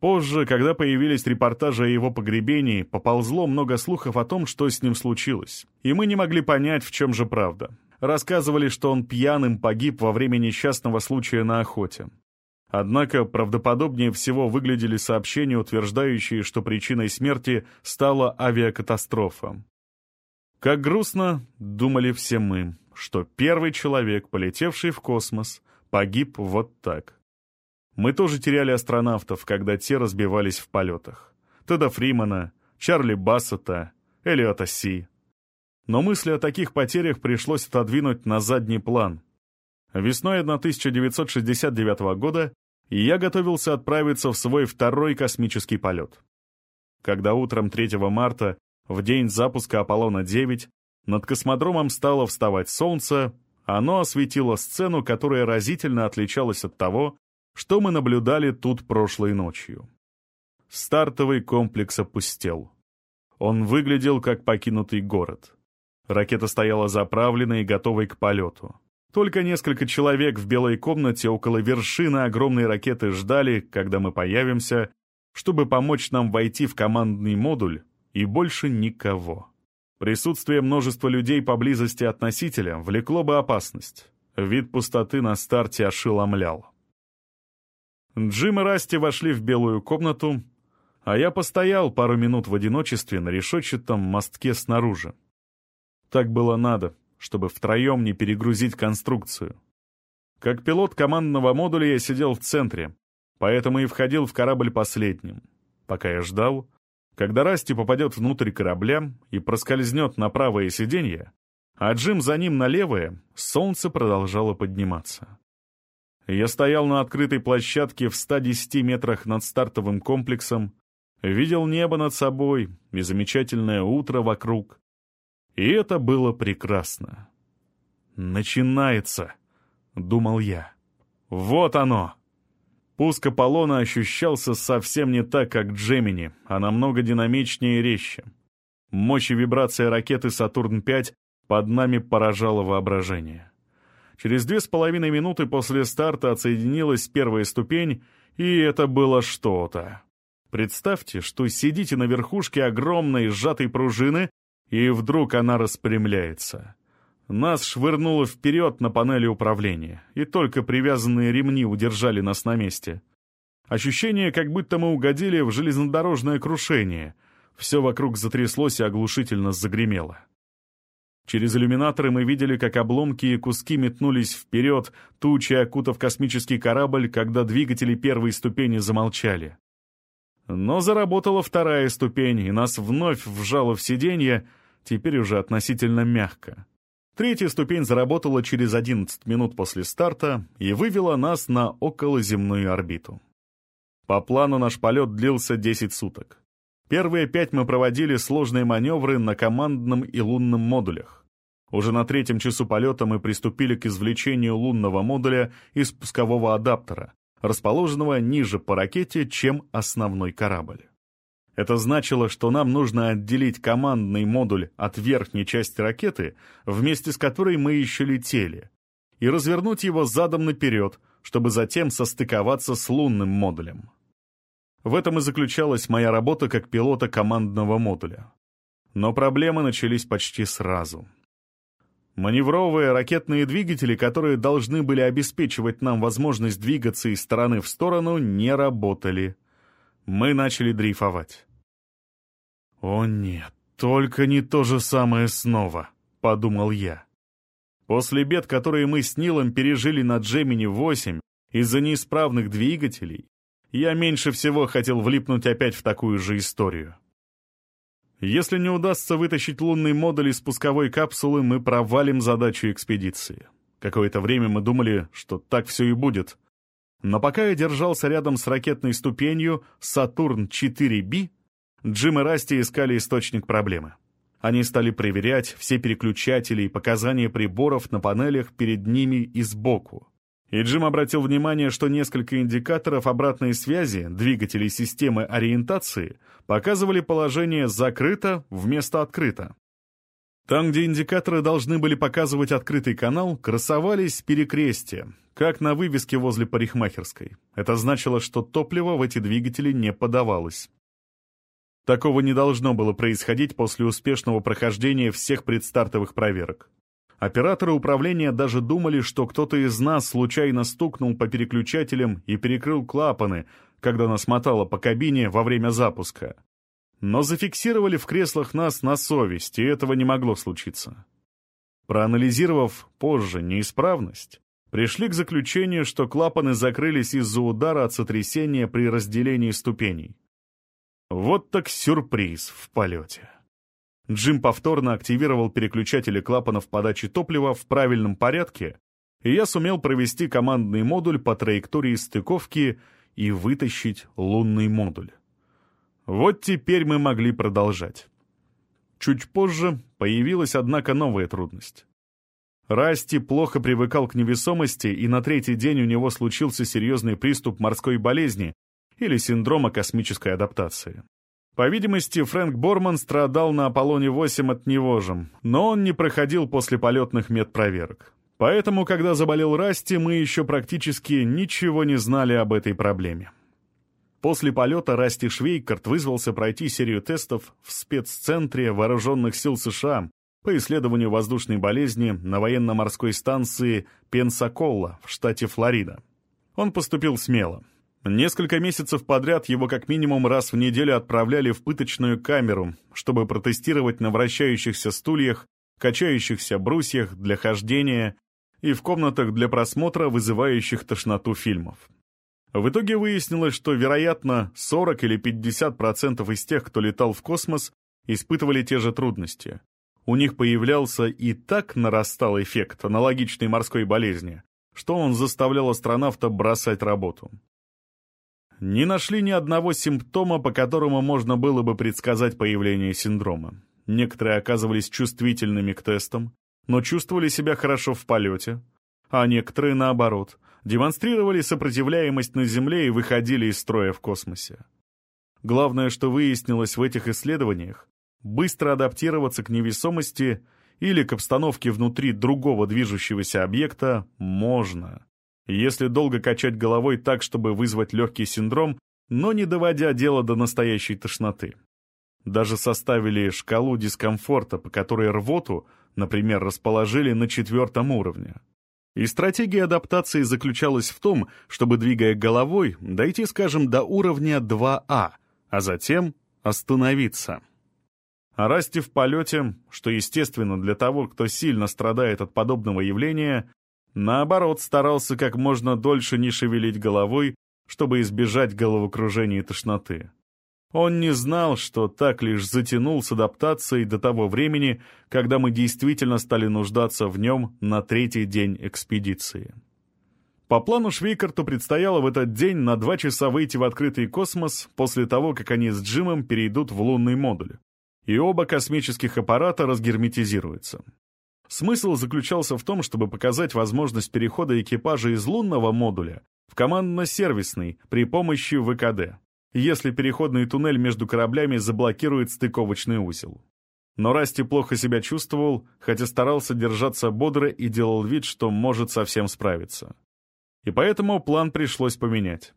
Позже, когда появились репортажи о его погребении, поползло много слухов о том, что с ним случилось, и мы не могли понять, в чем же правда. Рассказывали, что он пьяным погиб во время несчастного случая на охоте. Однако правдоподобнее всего выглядели сообщения, утверждающие, что причиной смерти стала авиакатастрофа. Как грустно, думали все мы, что первый человек, полетевший в космос, погиб вот так. Мы тоже теряли астронавтов, когда те разбивались в полетах. Теда Фримана, Чарли Бассета, Элиота Си. Но мысли о таких потерях пришлось отодвинуть на задний план. Весной 1969 года я готовился отправиться в свой второй космический полет. Когда утром 3 марта, в день запуска Аполлона-9, над космодромом стало вставать солнце, оно осветило сцену, которая разительно отличалась от того, что мы наблюдали тут прошлой ночью. Стартовый комплекс опустел. Он выглядел как покинутый город. Ракета стояла заправленной и готовой к полету. Только несколько человек в белой комнате около вершины огромной ракеты ждали, когда мы появимся, чтобы помочь нам войти в командный модуль, и больше никого. Присутствие множества людей поблизости от носителя влекло бы опасность. Вид пустоты на старте ошеломлял. Джим и Расти вошли в белую комнату, а я постоял пару минут в одиночестве на решетчатом мостке снаружи. Так было надо, чтобы втроем не перегрузить конструкцию. Как пилот командного модуля я сидел в центре, поэтому и входил в корабль последним. Пока я ждал, когда Расти попадет внутрь корабля и проскользнет на правое сиденье, а Джим за ним на левое, солнце продолжало подниматься. Я стоял на открытой площадке в 110 метрах над стартовым комплексом, видел небо над собой и замечательное утро вокруг. И это было прекрасно. «Начинается», — думал я. «Вот оно!» Пуск Аполлона ощущался совсем не так, как Джемини, а намного динамичнее и резче. Мощь и вибрация ракеты «Сатурн-5» под нами поражала воображение. Через две с половиной минуты после старта отсоединилась первая ступень, и это было что-то. Представьте, что сидите на верхушке огромной сжатой пружины, и вдруг она распрямляется. Нас швырнуло вперед на панели управления, и только привязанные ремни удержали нас на месте. Ощущение, как будто мы угодили в железнодорожное крушение. Все вокруг затряслось и оглушительно загремело. Через иллюминаторы мы видели, как обломки и куски метнулись вперед, тучи окутав космический корабль, когда двигатели первой ступени замолчали. Но заработала вторая ступень, и нас вновь вжало в сиденье, теперь уже относительно мягко. Третья ступень заработала через 11 минут после старта и вывела нас на околоземную орбиту. По плану наш полет длился 10 суток. Первые пять мы проводили сложные маневры на командном и лунном модулях. Уже на третьем часу полета мы приступили к извлечению лунного модуля из пускового адаптера, расположенного ниже по ракете, чем основной корабль. Это значило, что нам нужно отделить командный модуль от верхней части ракеты, вместе с которой мы еще летели, и развернуть его задом наперед, чтобы затем состыковаться с лунным модулем. В этом и заключалась моя работа как пилота командного модуля. Но проблемы начались почти сразу. Маневровые ракетные двигатели, которые должны были обеспечивать нам возможность двигаться из стороны в сторону, не работали. Мы начали дрейфовать. «О нет, только не то же самое снова», — подумал я. После бед, которые мы с Нилом пережили на Джемини-8 из-за неисправных двигателей, я меньше всего хотел влипнуть опять в такую же историю. Если не удастся вытащить лунный модуль из пусковой капсулы, мы провалим задачу экспедиции. Какое-то время мы думали, что так все и будет. Но пока я держался рядом с ракетной ступенью «Сатурн-4B», Джим и Расти искали источник проблемы. Они стали проверять все переключатели и показания приборов на панелях перед ними и сбоку. И Джим обратил внимание, что несколько индикаторов обратной связи двигателей системы ориентации показывали положение «закрыто» вместо «открыто». Там, где индикаторы должны были показывать открытый канал, красовались перекрестия, как на вывеске возле парикмахерской. Это значило, что топливо в эти двигатели не подавалось. Такого не должно было происходить после успешного прохождения всех предстартовых проверок. Операторы управления даже думали, что кто-то из нас случайно стукнул по переключателям и перекрыл клапаны, когда нас мотало по кабине во время запуска. Но зафиксировали в креслах нас на совесть, и этого не могло случиться. Проанализировав позже неисправность, пришли к заключению, что клапаны закрылись из-за удара от сотрясения при разделении ступеней. Вот так сюрприз в полете. Джим повторно активировал переключатели клапанов подачи топлива в правильном порядке, и я сумел провести командный модуль по траектории стыковки и вытащить лунный модуль. Вот теперь мы могли продолжать. Чуть позже появилась, однако, новая трудность. Расти плохо привыкал к невесомости, и на третий день у него случился серьезный приступ морской болезни или синдрома космической адаптации. По видимости, Фрэнк Борман страдал на Аполлоне-8 от него же, но он не проходил после полетных медпроверок. Поэтому, когда заболел Расти, мы еще практически ничего не знали об этой проблеме. После полета Расти Швейкарт вызвался пройти серию тестов в спеццентре Вооруженных сил США по исследованию воздушной болезни на военно-морской станции Пенсаколла в штате Флорида. Он поступил смело. Несколько месяцев подряд его как минимум раз в неделю отправляли в пыточную камеру, чтобы протестировать на вращающихся стульях, качающихся брусьях для хождения и в комнатах для просмотра вызывающих тошноту фильмов. В итоге выяснилось, что, вероятно, 40 или 50% из тех, кто летал в космос, испытывали те же трудности. У них появлялся и так нарастал эффект аналогичной морской болезни, что он заставлял астронавта бросать работу. Не нашли ни одного симптома, по которому можно было бы предсказать появление синдрома. Некоторые оказывались чувствительными к тестам, но чувствовали себя хорошо в полете, а некоторые, наоборот, демонстрировали сопротивляемость на Земле и выходили из строя в космосе. Главное, что выяснилось в этих исследованиях, быстро адаптироваться к невесомости или к обстановке внутри другого движущегося объекта можно, если долго качать головой так, чтобы вызвать легкий синдром, но не доводя дело до настоящей тошноты. Даже составили шкалу дискомфорта, по которой рвоту например, расположили на четвертом уровне. И стратегия адаптации заключалась в том, чтобы, двигая головой, дойти, скажем, до уровня 2А, а затем остановиться. А расти в полете, что естественно для того, кто сильно страдает от подобного явления, наоборот старался как можно дольше не шевелить головой, чтобы избежать головокружения и тошноты. Он не знал, что так лишь затянул с адаптацией до того времени, когда мы действительно стали нуждаться в нем на третий день экспедиции. По плану Швейкарту предстояло в этот день на два часа выйти в открытый космос после того, как они с Джимом перейдут в лунный модуль, и оба космических аппарата разгерметизируются. Смысл заключался в том, чтобы показать возможность перехода экипажа из лунного модуля в командно-сервисный при помощи ВКД если переходный туннель между кораблями заблокирует стыковочный узел. Но Расти плохо себя чувствовал, хотя старался держаться бодро и делал вид, что может совсем справиться. И поэтому план пришлось поменять.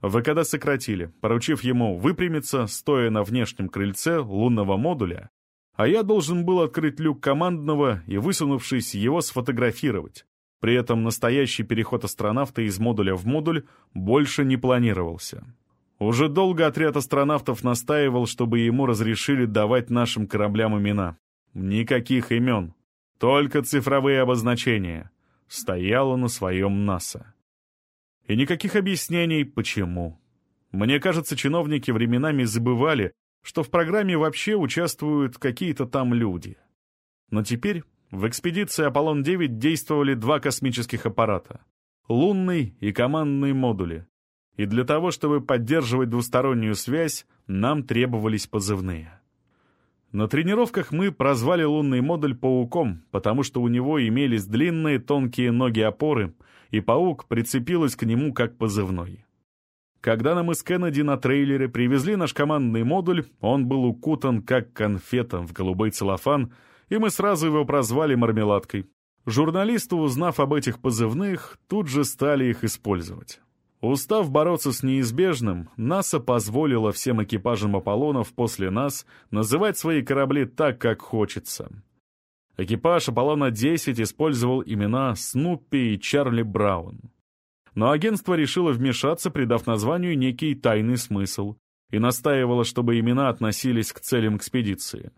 ВКД сократили, поручив ему выпрямиться, стоя на внешнем крыльце лунного модуля, а я должен был открыть люк командного и, высунувшись, его сфотографировать. При этом настоящий переход астронавта из модуля в модуль больше не планировался. Уже долго отряд астронавтов настаивал, чтобы ему разрешили давать нашим кораблям имена. Никаких имен, только цифровые обозначения. Стояло на своем НАСА. И никаких объяснений, почему. Мне кажется, чиновники временами забывали, что в программе вообще участвуют какие-то там люди. Но теперь в экспедиции «Аполлон-9» действовали два космических аппарата — лунный и командный модули, и для того, чтобы поддерживать двустороннюю связь, нам требовались позывные. На тренировках мы прозвали лунный модуль «Пауком», потому что у него имелись длинные тонкие ноги-опоры, и «Паук» прицепилась к нему как позывной. Когда нам из Кеннеди на трейлере привезли наш командный модуль, он был укутан как конфета в голубой целлофан, и мы сразу его прозвали «Мармеладкой». Журналисты, узнав об этих позывных, тут же стали их использовать. Устав бороться с неизбежным, НАСА позволила всем экипажам Аполлонов после нас называть свои корабли так, как хочется. Экипаж Аполлона-10 использовал имена Снуппи и Чарли Браун. Но агентство решило вмешаться, придав названию некий тайный смысл, и настаивало, чтобы имена относились к целям экспедиции.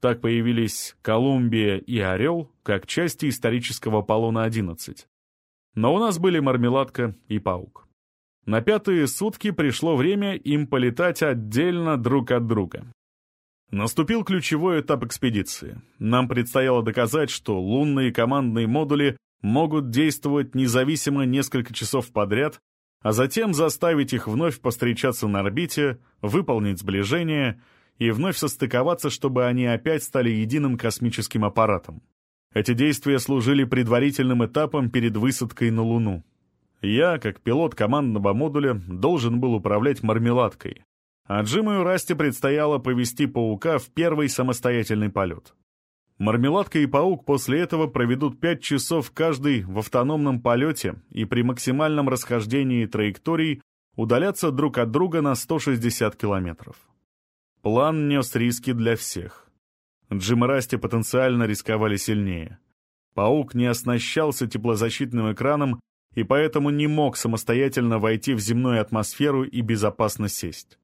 Так появились Колумбия и Орел как части исторического Аполлона-11. Но у нас были Мармеладка и Паук. На пятые сутки пришло время им полетать отдельно друг от друга. Наступил ключевой этап экспедиции. Нам предстояло доказать, что лунные командные модули могут действовать независимо несколько часов подряд, а затем заставить их вновь постречаться на орбите, выполнить сближение и вновь состыковаться, чтобы они опять стали единым космическим аппаратом. Эти действия служили предварительным этапом перед высадкой на Луну. Я, как пилот командного модуля, должен был управлять мармеладкой, а Джиму и Расти предстояло повести паука в первый самостоятельный полет. Мармеладка и паук после этого проведут 5 часов каждый в автономном полете и при максимальном расхождении траекторий удалятся друг от друга на 160 километров. План нес риски для всех. Джим и Расти потенциально рисковали сильнее. Паук не оснащался теплозащитным экраном и поэтому не мог самостоятельно войти в земную атмосферу и безопасно сесть.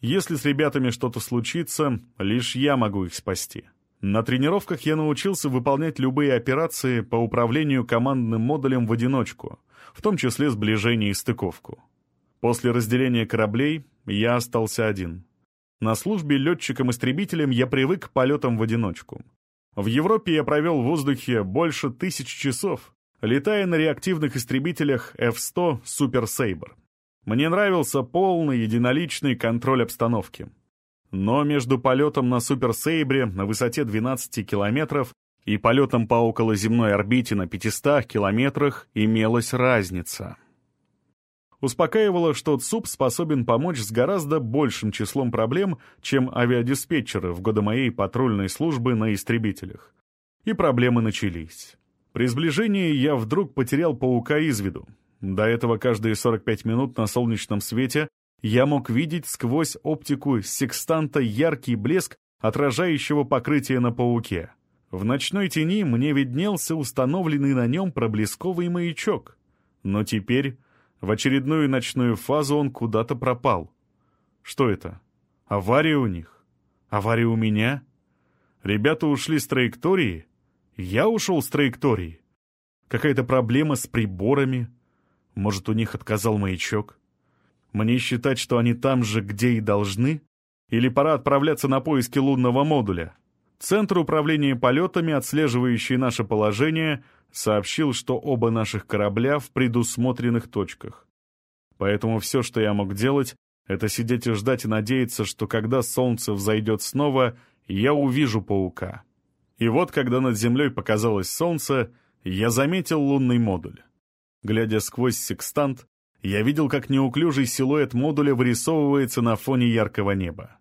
Если с ребятами что-то случится, лишь я могу их спасти. На тренировках я научился выполнять любые операции по управлению командным модулем в одиночку, в том числе сближение и стыковку. После разделения кораблей я остался один. На службе летчиком-истребителем я привык к полетам в одиночку. В Европе я провел в воздухе больше тысяч часов, летая на реактивных истребителях F-100 Super Sabre. Мне нравился полный единоличный контроль обстановки. Но между полетом на Super Sabre на высоте 12 километров и полетом по околоземной орбите на 500 километрах имелась разница. Успокаивало, что ЦУП способен помочь с гораздо большим числом проблем, чем авиадиспетчеры в годы моей патрульной службы на истребителях. И проблемы начались. При сближении я вдруг потерял паука из виду. До этого каждые 45 минут на солнечном свете я мог видеть сквозь оптику секстанта яркий блеск отражающего покрытия на пауке. В ночной тени мне виднелся установленный на нем проблесковый маячок. Но теперь, в очередную ночную фазу, он куда-то пропал. Что это? Авария у них? Авария у меня? Ребята ушли с траектории? Я ушел с траектории. Какая-то проблема с приборами. Может, у них отказал маячок. Мне считать, что они там же, где и должны? Или пора отправляться на поиски лунного модуля? Центр управления полетами, отслеживающий наше положение, сообщил, что оба наших корабля в предусмотренных точках. Поэтому все, что я мог делать, это сидеть и ждать и надеяться, что когда солнце взойдет снова, я увижу паука. И вот, когда над землей показалось солнце, я заметил лунный модуль. Глядя сквозь секстант, я видел, как неуклюжий силуэт модуля вырисовывается на фоне яркого неба.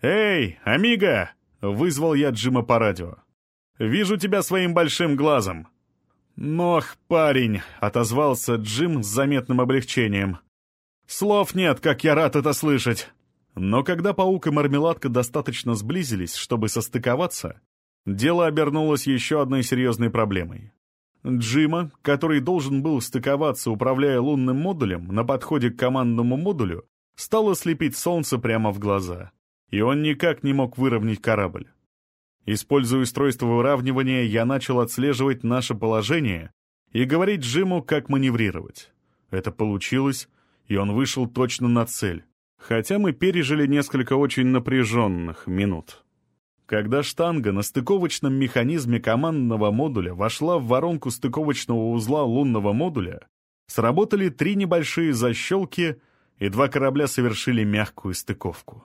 «Эй, амиго!» — вызвал я Джима по радио. «Вижу тебя своим большим глазом». «Нох, парень!» — отозвался Джим с заметным облегчением. «Слов нет, как я рад это слышать!» Но когда паук и мармеладка достаточно сблизились, чтобы состыковаться, Дело обернулось еще одной серьезной проблемой. Джима, который должен был стыковаться, управляя лунным модулем, на подходе к командному модулю, стало слепить солнце прямо в глаза, и он никак не мог выровнять корабль. Используя устройство выравнивания, я начал отслеживать наше положение и говорить Джиму, как маневрировать. Это получилось, и он вышел точно на цель, хотя мы пережили несколько очень напряженных минут. Когда штанга на стыковочном механизме командного модуля вошла в воронку стыковочного узла лунного модуля, сработали три небольшие защелки, и два корабля совершили мягкую стыковку.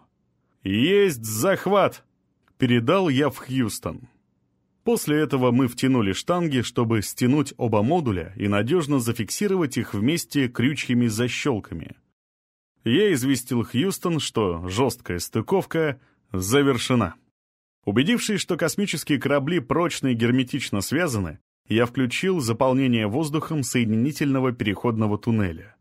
«Есть захват!» — передал я в Хьюстон. После этого мы втянули штанги, чтобы стянуть оба модуля и надежно зафиксировать их вместе крючьями-защелками. Я известил Хьюстон, что жесткая стыковка завершена. Убедившись, что космические корабли прочно и герметично связаны, я включил заполнение воздухом соединительного переходного туннеля.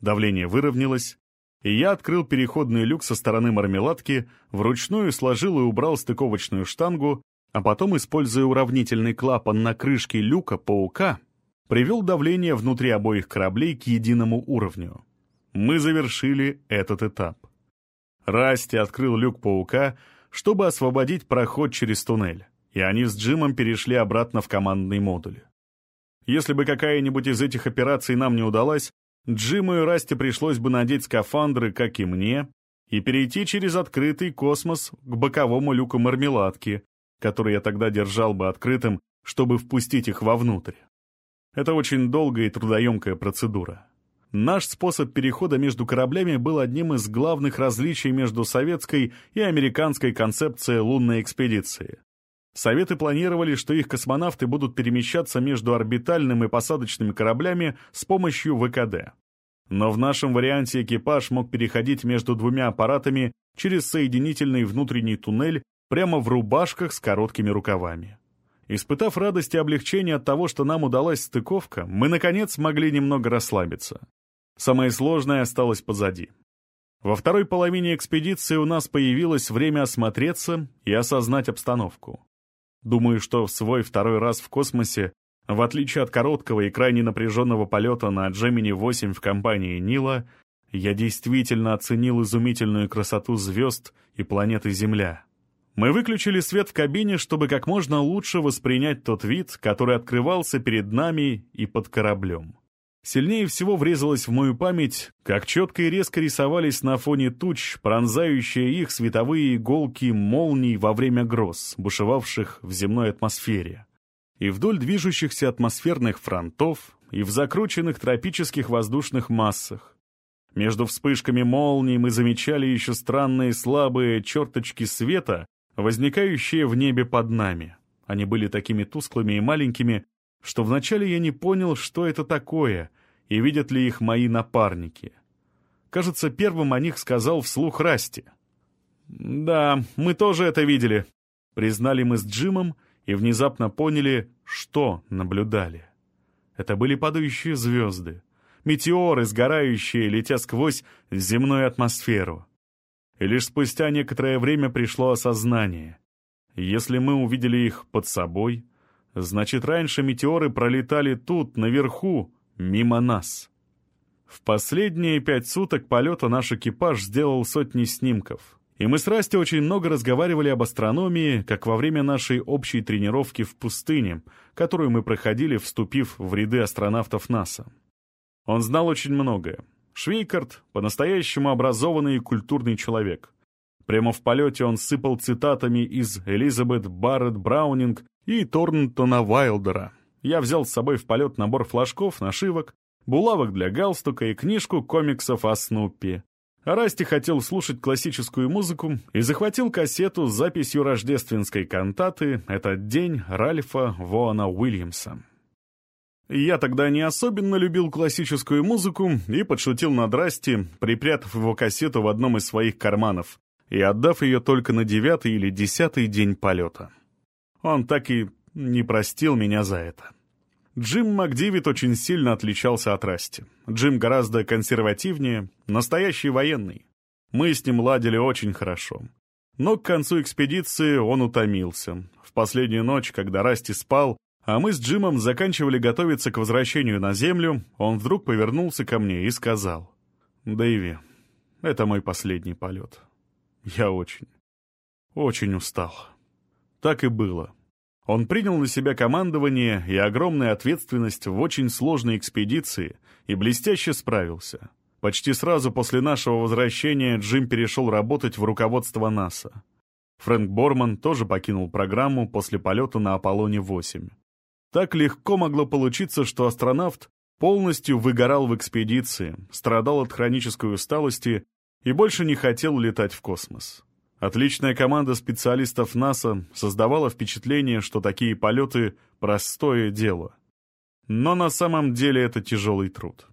Давление выровнялось, и я открыл переходный люк со стороны мармеладки, вручную сложил и убрал стыковочную штангу, а потом, используя уравнительный клапан на крышке люка паука, привел давление внутри обоих кораблей к единому уровню. Мы завершили этот этап. Расти открыл люк паука, чтобы освободить проход через туннель, и они с Джимом перешли обратно в командный модуль. Если бы какая-нибудь из этих операций нам не удалась, Джиму и Расти пришлось бы надеть скафандры, как и мне, и перейти через открытый космос к боковому люку мармеладки, который я тогда держал бы открытым, чтобы впустить их вовнутрь. Это очень долгая и трудоемкая процедура. Наш способ перехода между кораблями был одним из главных различий между советской и американской концепцией лунной экспедиции. Советы планировали, что их космонавты будут перемещаться между орбитальным и посадочными кораблями с помощью ВКД. Но в нашем варианте экипаж мог переходить между двумя аппаратами через соединительный внутренний туннель прямо в рубашках с короткими рукавами. Испытав радость и облегчение от того, что нам удалась стыковка, мы, наконец, смогли немного расслабиться. Самое сложное осталось позади. Во второй половине экспедиции у нас появилось время осмотреться и осознать обстановку. Думаю, что в свой второй раз в космосе, в отличие от короткого и крайне напряженного полета на Джемини-8 в компании Нила, я действительно оценил изумительную красоту звезд и планеты Земля. Мы выключили свет в кабине, чтобы как можно лучше воспринять тот вид, который открывался перед нами и под кораблем. Сильнее всего врезалось в мою память, как четко и резко рисовались на фоне туч, пронзающие их световые иголки молний во время гроз, бушевавших в земной атмосфере. И вдоль движущихся атмосферных фронтов, и в закрученных тропических воздушных массах. Между вспышками молний мы замечали еще странные слабые черточки света, возникающие в небе под нами. Они были такими тусклыми и маленькими, что вначале я не понял, что это такое, и видят ли их мои напарники. Кажется, первым о них сказал вслух Расти. «Да, мы тоже это видели», — признали мы с Джимом и внезапно поняли, что наблюдали. Это были падающие звезды, метеоры, сгорающие, летя сквозь земную атмосферу. И лишь спустя некоторое время пришло осознание. Если мы увидели их под собой, Значит, раньше метеоры пролетали тут, наверху, мимо нас. В последние пять суток полета наш экипаж сделал сотни снимков. И мы с Расти очень много разговаривали об астрономии, как во время нашей общей тренировки в пустыне, которую мы проходили, вступив в ряды астронавтов НАСА. Он знал очень многое. Швейкарт — по-настоящему образованный и культурный человек. Прямо в полете он сыпал цитатами из Элизабет Барретт Браунинг и Торнтона Вайлдера. Я взял с собой в полет набор флажков, нашивок, булавок для галстука и книжку комиксов о Снуппи. Расти хотел слушать классическую музыку и захватил кассету с записью рождественской кантаты «Этот день» Ральфа Воана Уильямса. Я тогда не особенно любил классическую музыку и подшутил над Расти, припрятав его кассету в одном из своих карманов и отдав ее только на девятый или десятый день полета. Он так и не простил меня за это. Джим Макдивит очень сильно отличался от Расти. Джим гораздо консервативнее, настоящий военный. Мы с ним ладили очень хорошо. Но к концу экспедиции он утомился. В последнюю ночь, когда Расти спал, а мы с Джимом заканчивали готовиться к возвращению на Землю, он вдруг повернулся ко мне и сказал, «Дэйви, это мой последний полет. Я очень, очень устал». Так и было. Он принял на себя командование и огромную ответственность в очень сложной экспедиции и блестяще справился. Почти сразу после нашего возвращения Джим перешел работать в руководство НАСА. Фрэнк Борман тоже покинул программу после полета на Аполлоне-8. Так легко могло получиться, что астронавт полностью выгорал в экспедиции, страдал от хронической усталости и больше не хотел летать в космос. Отличная команда специалистов НАСА создавала впечатление, что такие полеты — простое дело. Но на самом деле это тяжелый труд.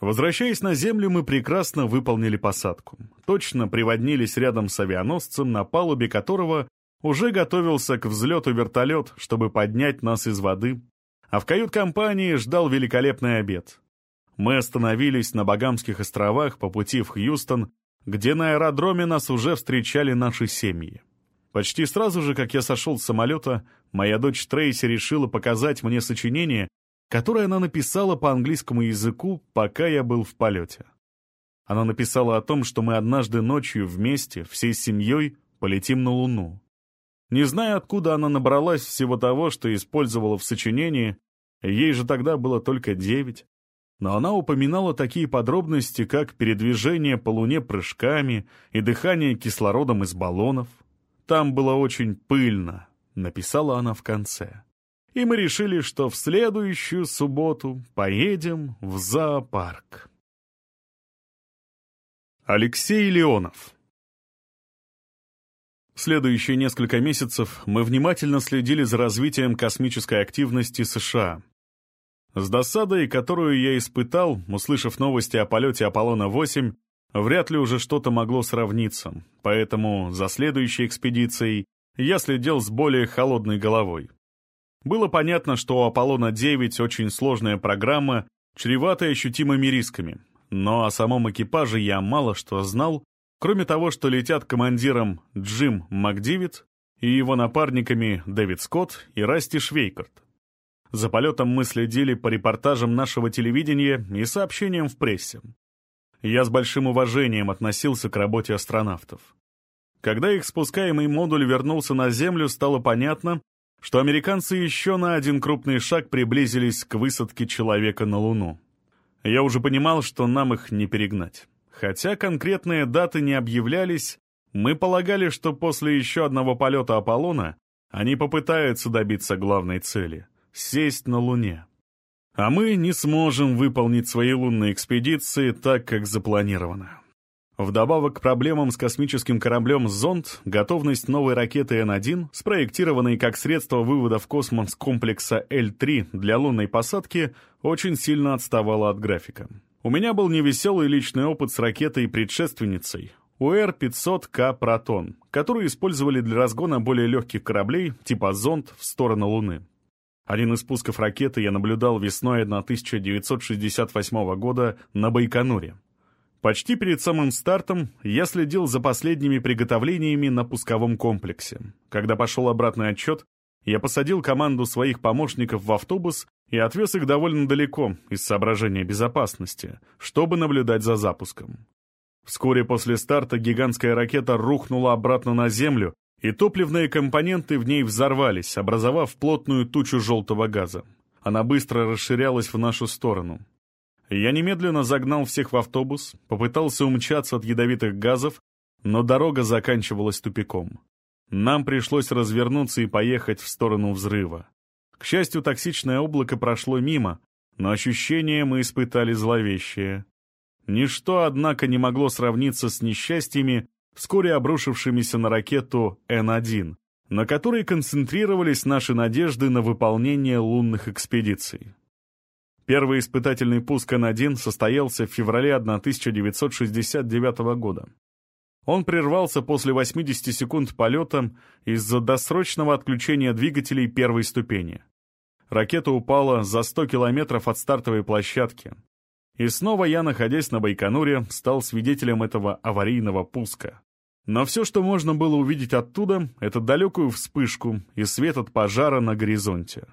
Возвращаясь на Землю, мы прекрасно выполнили посадку. Точно приводнились рядом с авианосцем, на палубе которого уже готовился к взлету вертолет, чтобы поднять нас из воды, а в кают-компании ждал великолепный обед. Мы остановились на Багамских островах по пути в Хьюстон, где на аэродроме нас уже встречали наши семьи. Почти сразу же, как я сошел с самолета, моя дочь Трейси решила показать мне сочинение, которое она написала по английскому языку, пока я был в полете. Она написала о том, что мы однажды ночью вместе, всей семьей, полетим на Луну. Не зная, откуда она набралась всего того, что использовала в сочинении, ей же тогда было только девять, но она упоминала такие подробности, как передвижение по Луне прыжками и дыхание кислородом из баллонов. Там было очень пыльно, написала она в конце. И мы решили, что в следующую субботу поедем в зоопарк. Алексей Леонов Следующие несколько месяцев мы внимательно следили за развитием космической активности США — с досадой, которую я испытал, услышав новости о полете Аполлона-8, вряд ли уже что-то могло сравниться, поэтому за следующей экспедицией я следил с более холодной головой. Было понятно, что у «Аполлона-9» очень сложная программа, чреватая ощутимыми рисками, но о самом экипаже я мало что знал, кроме того, что летят командиром Джим Макдивит и его напарниками Дэвид Скотт и Расти Швейкарт. За полетом мы следили по репортажам нашего телевидения и сообщениям в прессе. Я с большим уважением относился к работе астронавтов. Когда их спускаемый модуль вернулся на Землю, стало понятно, что американцы еще на один крупный шаг приблизились к высадке человека на Луну. Я уже понимал, что нам их не перегнать. Хотя конкретные даты не объявлялись, мы полагали, что после еще одного полета Аполлона они попытаются добиться главной цели — сесть на Луне. А мы не сможем выполнить свои лунные экспедиции так, как запланировано. Вдобавок к проблемам с космическим кораблем «Зонд», готовность новой ракеты Н-1, спроектированной как средство вывода в космос комплекса Л-3 для лунной посадки, очень сильно отставала от графика. У меня был невеселый личный опыт с ракетой-предшественницей УР-500К «Протон», которую использовали для разгона более легких кораблей типа «Зонд» в сторону Луны. Один из пусков ракеты я наблюдал весной 1968 года на Байконуре. Почти перед самым стартом я следил за последними приготовлениями на пусковом комплексе. Когда пошел обратный отчет, я посадил команду своих помощников в автобус и отвез их довольно далеко из соображения безопасности, чтобы наблюдать за запуском. Вскоре после старта гигантская ракета рухнула обратно на Землю, и топливные компоненты в ней взорвались, образовав плотную тучу желтого газа. Она быстро расширялась в нашу сторону. Я немедленно загнал всех в автобус, попытался умчаться от ядовитых газов, но дорога заканчивалась тупиком. Нам пришлось развернуться и поехать в сторону взрыва. К счастью, токсичное облако прошло мимо, но ощущения мы испытали зловещие. Ничто, однако, не могло сравниться с несчастьями, вскоре обрушившимися на ракету Н-1, на которой концентрировались наши надежды на выполнение лунных экспедиций. Первый испытательный пуск Н-1 состоялся в феврале 1969 года. Он прервался после 80 секунд полета из-за досрочного отключения двигателей первой ступени. Ракета упала за 100 километров от стартовой площадки. И снова я, находясь на Байконуре, стал свидетелем этого аварийного пуска. Но все, что можно было увидеть оттуда, это далекую вспышку и свет от пожара на горизонте.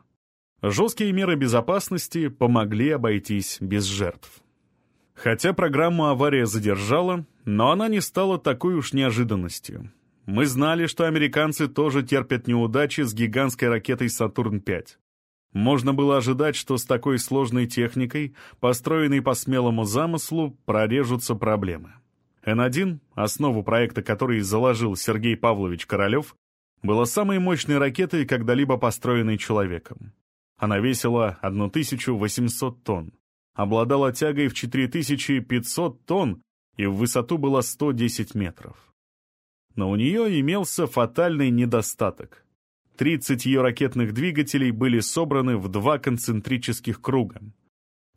Жесткие меры безопасности помогли обойтись без жертв. Хотя программу авария задержала, но она не стала такой уж неожиданностью. Мы знали, что американцы тоже терпят неудачи с гигантской ракетой «Сатурн-5». Можно было ожидать, что с такой сложной техникой, построенной по смелому замыслу, прорежутся проблемы. Н-1, основу проекта которой заложил Сергей Павлович Королев, была самой мощной ракетой, когда-либо построенной человеком. Она весила 1800 тонн, обладала тягой в 4500 тонн и в высоту была 110 метров. Но у нее имелся фатальный недостаток. 30 ее ракетных двигателей были собраны в два концентрических круга.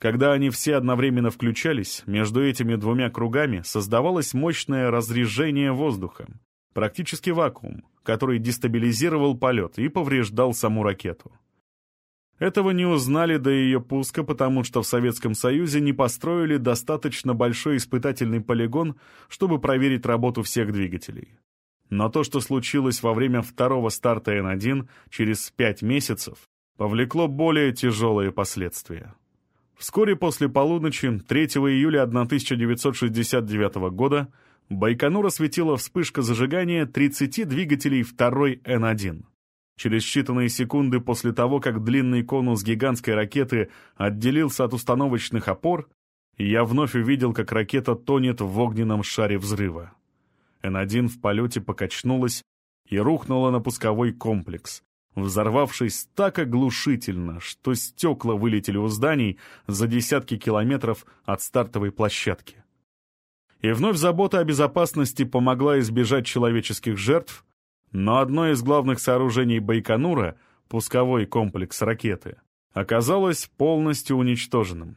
Когда они все одновременно включались, между этими двумя кругами создавалось мощное разрежение воздуха, практически вакуум, который дестабилизировал полет и повреждал саму ракету. Этого не узнали до ее пуска, потому что в Советском Союзе не построили достаточно большой испытательный полигон, чтобы проверить работу всех двигателей. Но то, что случилось во время второго старта Н-1 через пять месяцев, повлекло более тяжелые последствия. Вскоре после полуночи, 3 июля 1969 года, Байконур осветила вспышка зажигания 30 двигателей второй Н-1. Через считанные секунды после того, как длинный конус гигантской ракеты отделился от установочных опор, я вновь увидел, как ракета тонет в огненном шаре взрыва. Н-1 в полете покачнулась и рухнула на пусковой комплекс, взорвавшись так оглушительно, что стекла вылетели у зданий за десятки километров от стартовой площадки. И вновь забота о безопасности помогла избежать человеческих жертв, но одно из главных сооружений Байконура, пусковой комплекс ракеты, оказалось полностью уничтоженным.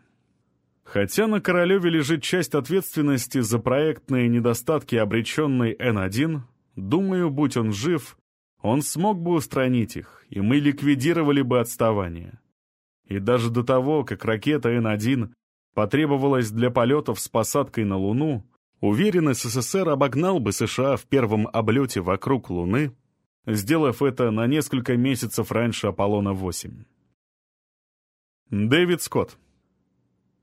Хотя на Королеве лежит часть ответственности за проектные недостатки обреченной Н-1, думаю, будь он жив, он смог бы устранить их, и мы ликвидировали бы отставание. И даже до того, как ракета Н-1 потребовалась для полетов с посадкой на Луну, уверен, СССР обогнал бы США в первом облете вокруг Луны, сделав это на несколько месяцев раньше Аполлона-8. Дэвид Скотт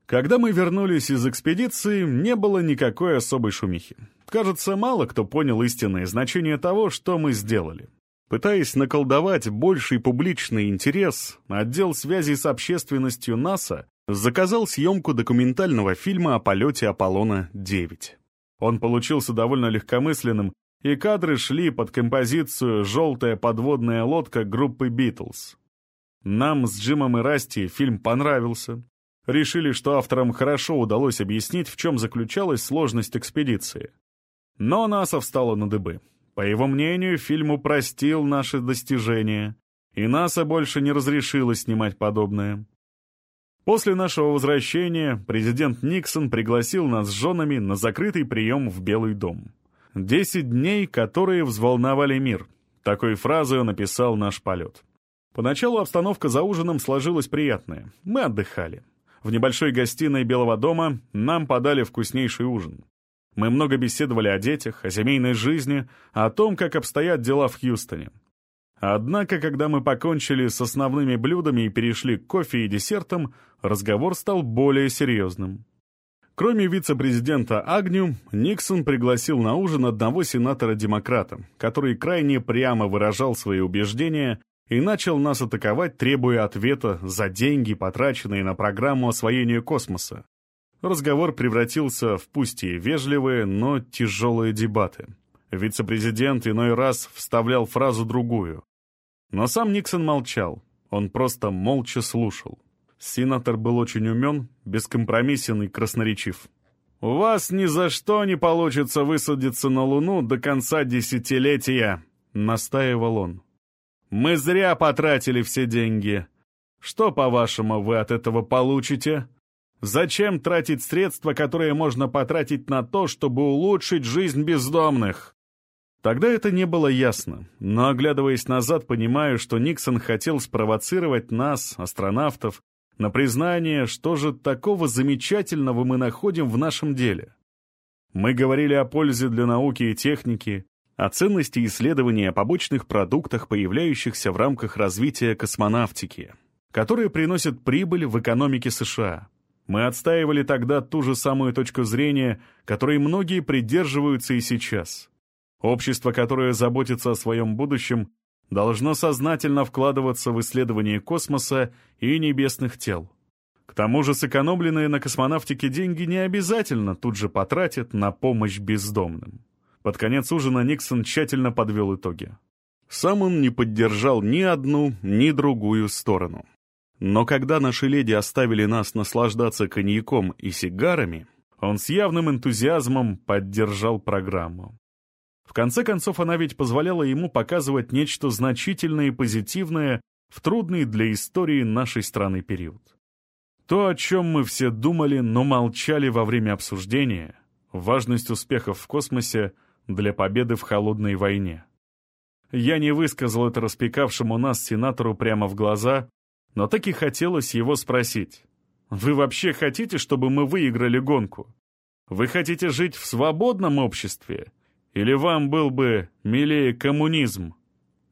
когда мы вернулись из экспедиции, не было никакой особой шумихи. Кажется, мало кто понял истинное значение того, что мы сделали. Пытаясь наколдовать больший публичный интерес, отдел связи с общественностью НАСА заказал съемку документального фильма о полете Аполлона-9. Он получился довольно легкомысленным, и кадры шли под композицию «Желтая подводная лодка» группы «Битлз». Нам с Джимом и Расти фильм понравился. Решили, что авторам хорошо удалось объяснить, в чем заключалась сложность экспедиции. Но НАСА встала на дыбы. По его мнению, фильм упростил наши достижения, и НАСА больше не разрешила снимать подобное. После нашего возвращения президент Никсон пригласил нас с женами на закрытый прием в Белый дом. «Десять дней, которые взволновали мир». Такой фразой он описал наш полет. Поначалу обстановка за ужином сложилась приятная. Мы отдыхали. В небольшой гостиной Белого дома нам подали вкуснейший ужин. Мы много беседовали о детях, о семейной жизни, о том, как обстоят дела в Хьюстоне. Однако, когда мы покончили с основными блюдами и перешли к кофе и десертам, разговор стал более серьезным. Кроме вице-президента Агню, Никсон пригласил на ужин одного сенатора-демократа, который крайне прямо выражал свои убеждения и начал нас атаковать, требуя ответа за деньги, потраченные на программу освоения космоса. Разговор превратился в пусть и вежливые, но тяжелые дебаты. Вице-президент иной раз вставлял фразу другую. Но сам Никсон молчал, он просто молча слушал. Сенатор был очень умен, бескомпромиссен и красноречив. «У вас ни за что не получится высадиться на Луну до конца десятилетия», — настаивал он. Мы зря потратили все деньги. Что, по-вашему, вы от этого получите? Зачем тратить средства, которые можно потратить на то, чтобы улучшить жизнь бездомных? Тогда это не было ясно, но, оглядываясь назад, понимаю, что Никсон хотел спровоцировать нас, астронавтов, на признание, что же такого замечательного мы находим в нашем деле. Мы говорили о пользе для науки и техники, о ценности исследования побочных продуктах, появляющихся в рамках развития космонавтики, которые приносят прибыль в экономике США. Мы отстаивали тогда ту же самую точку зрения, которой многие придерживаются и сейчас. Общество, которое заботится о своем будущем, должно сознательно вкладываться в исследование космоса и небесных тел. К тому же сэкономленные на космонавтике деньги не обязательно тут же потратят на помощь бездомным. Под конец ужина Никсон тщательно подвел итоги. Сам он не поддержал ни одну, ни другую сторону. Но когда наши леди оставили нас наслаждаться коньяком и сигарами, он с явным энтузиазмом поддержал программу. В конце концов, она ведь позволяла ему показывать нечто значительное и позитивное в трудный для истории нашей страны период. То, о чем мы все думали, но молчали во время обсуждения, важность успехов в космосе для победы в холодной войне. Я не высказал это распекавшему нас сенатору прямо в глаза, но так и хотелось его спросить. «Вы вообще хотите, чтобы мы выиграли гонку? Вы хотите жить в свободном обществе? Или вам был бы милее коммунизм?»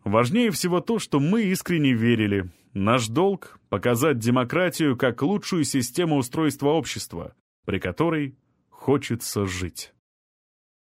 Важнее всего то, что мы искренне верили. Наш долг — показать демократию как лучшую систему устройства общества, при которой хочется жить.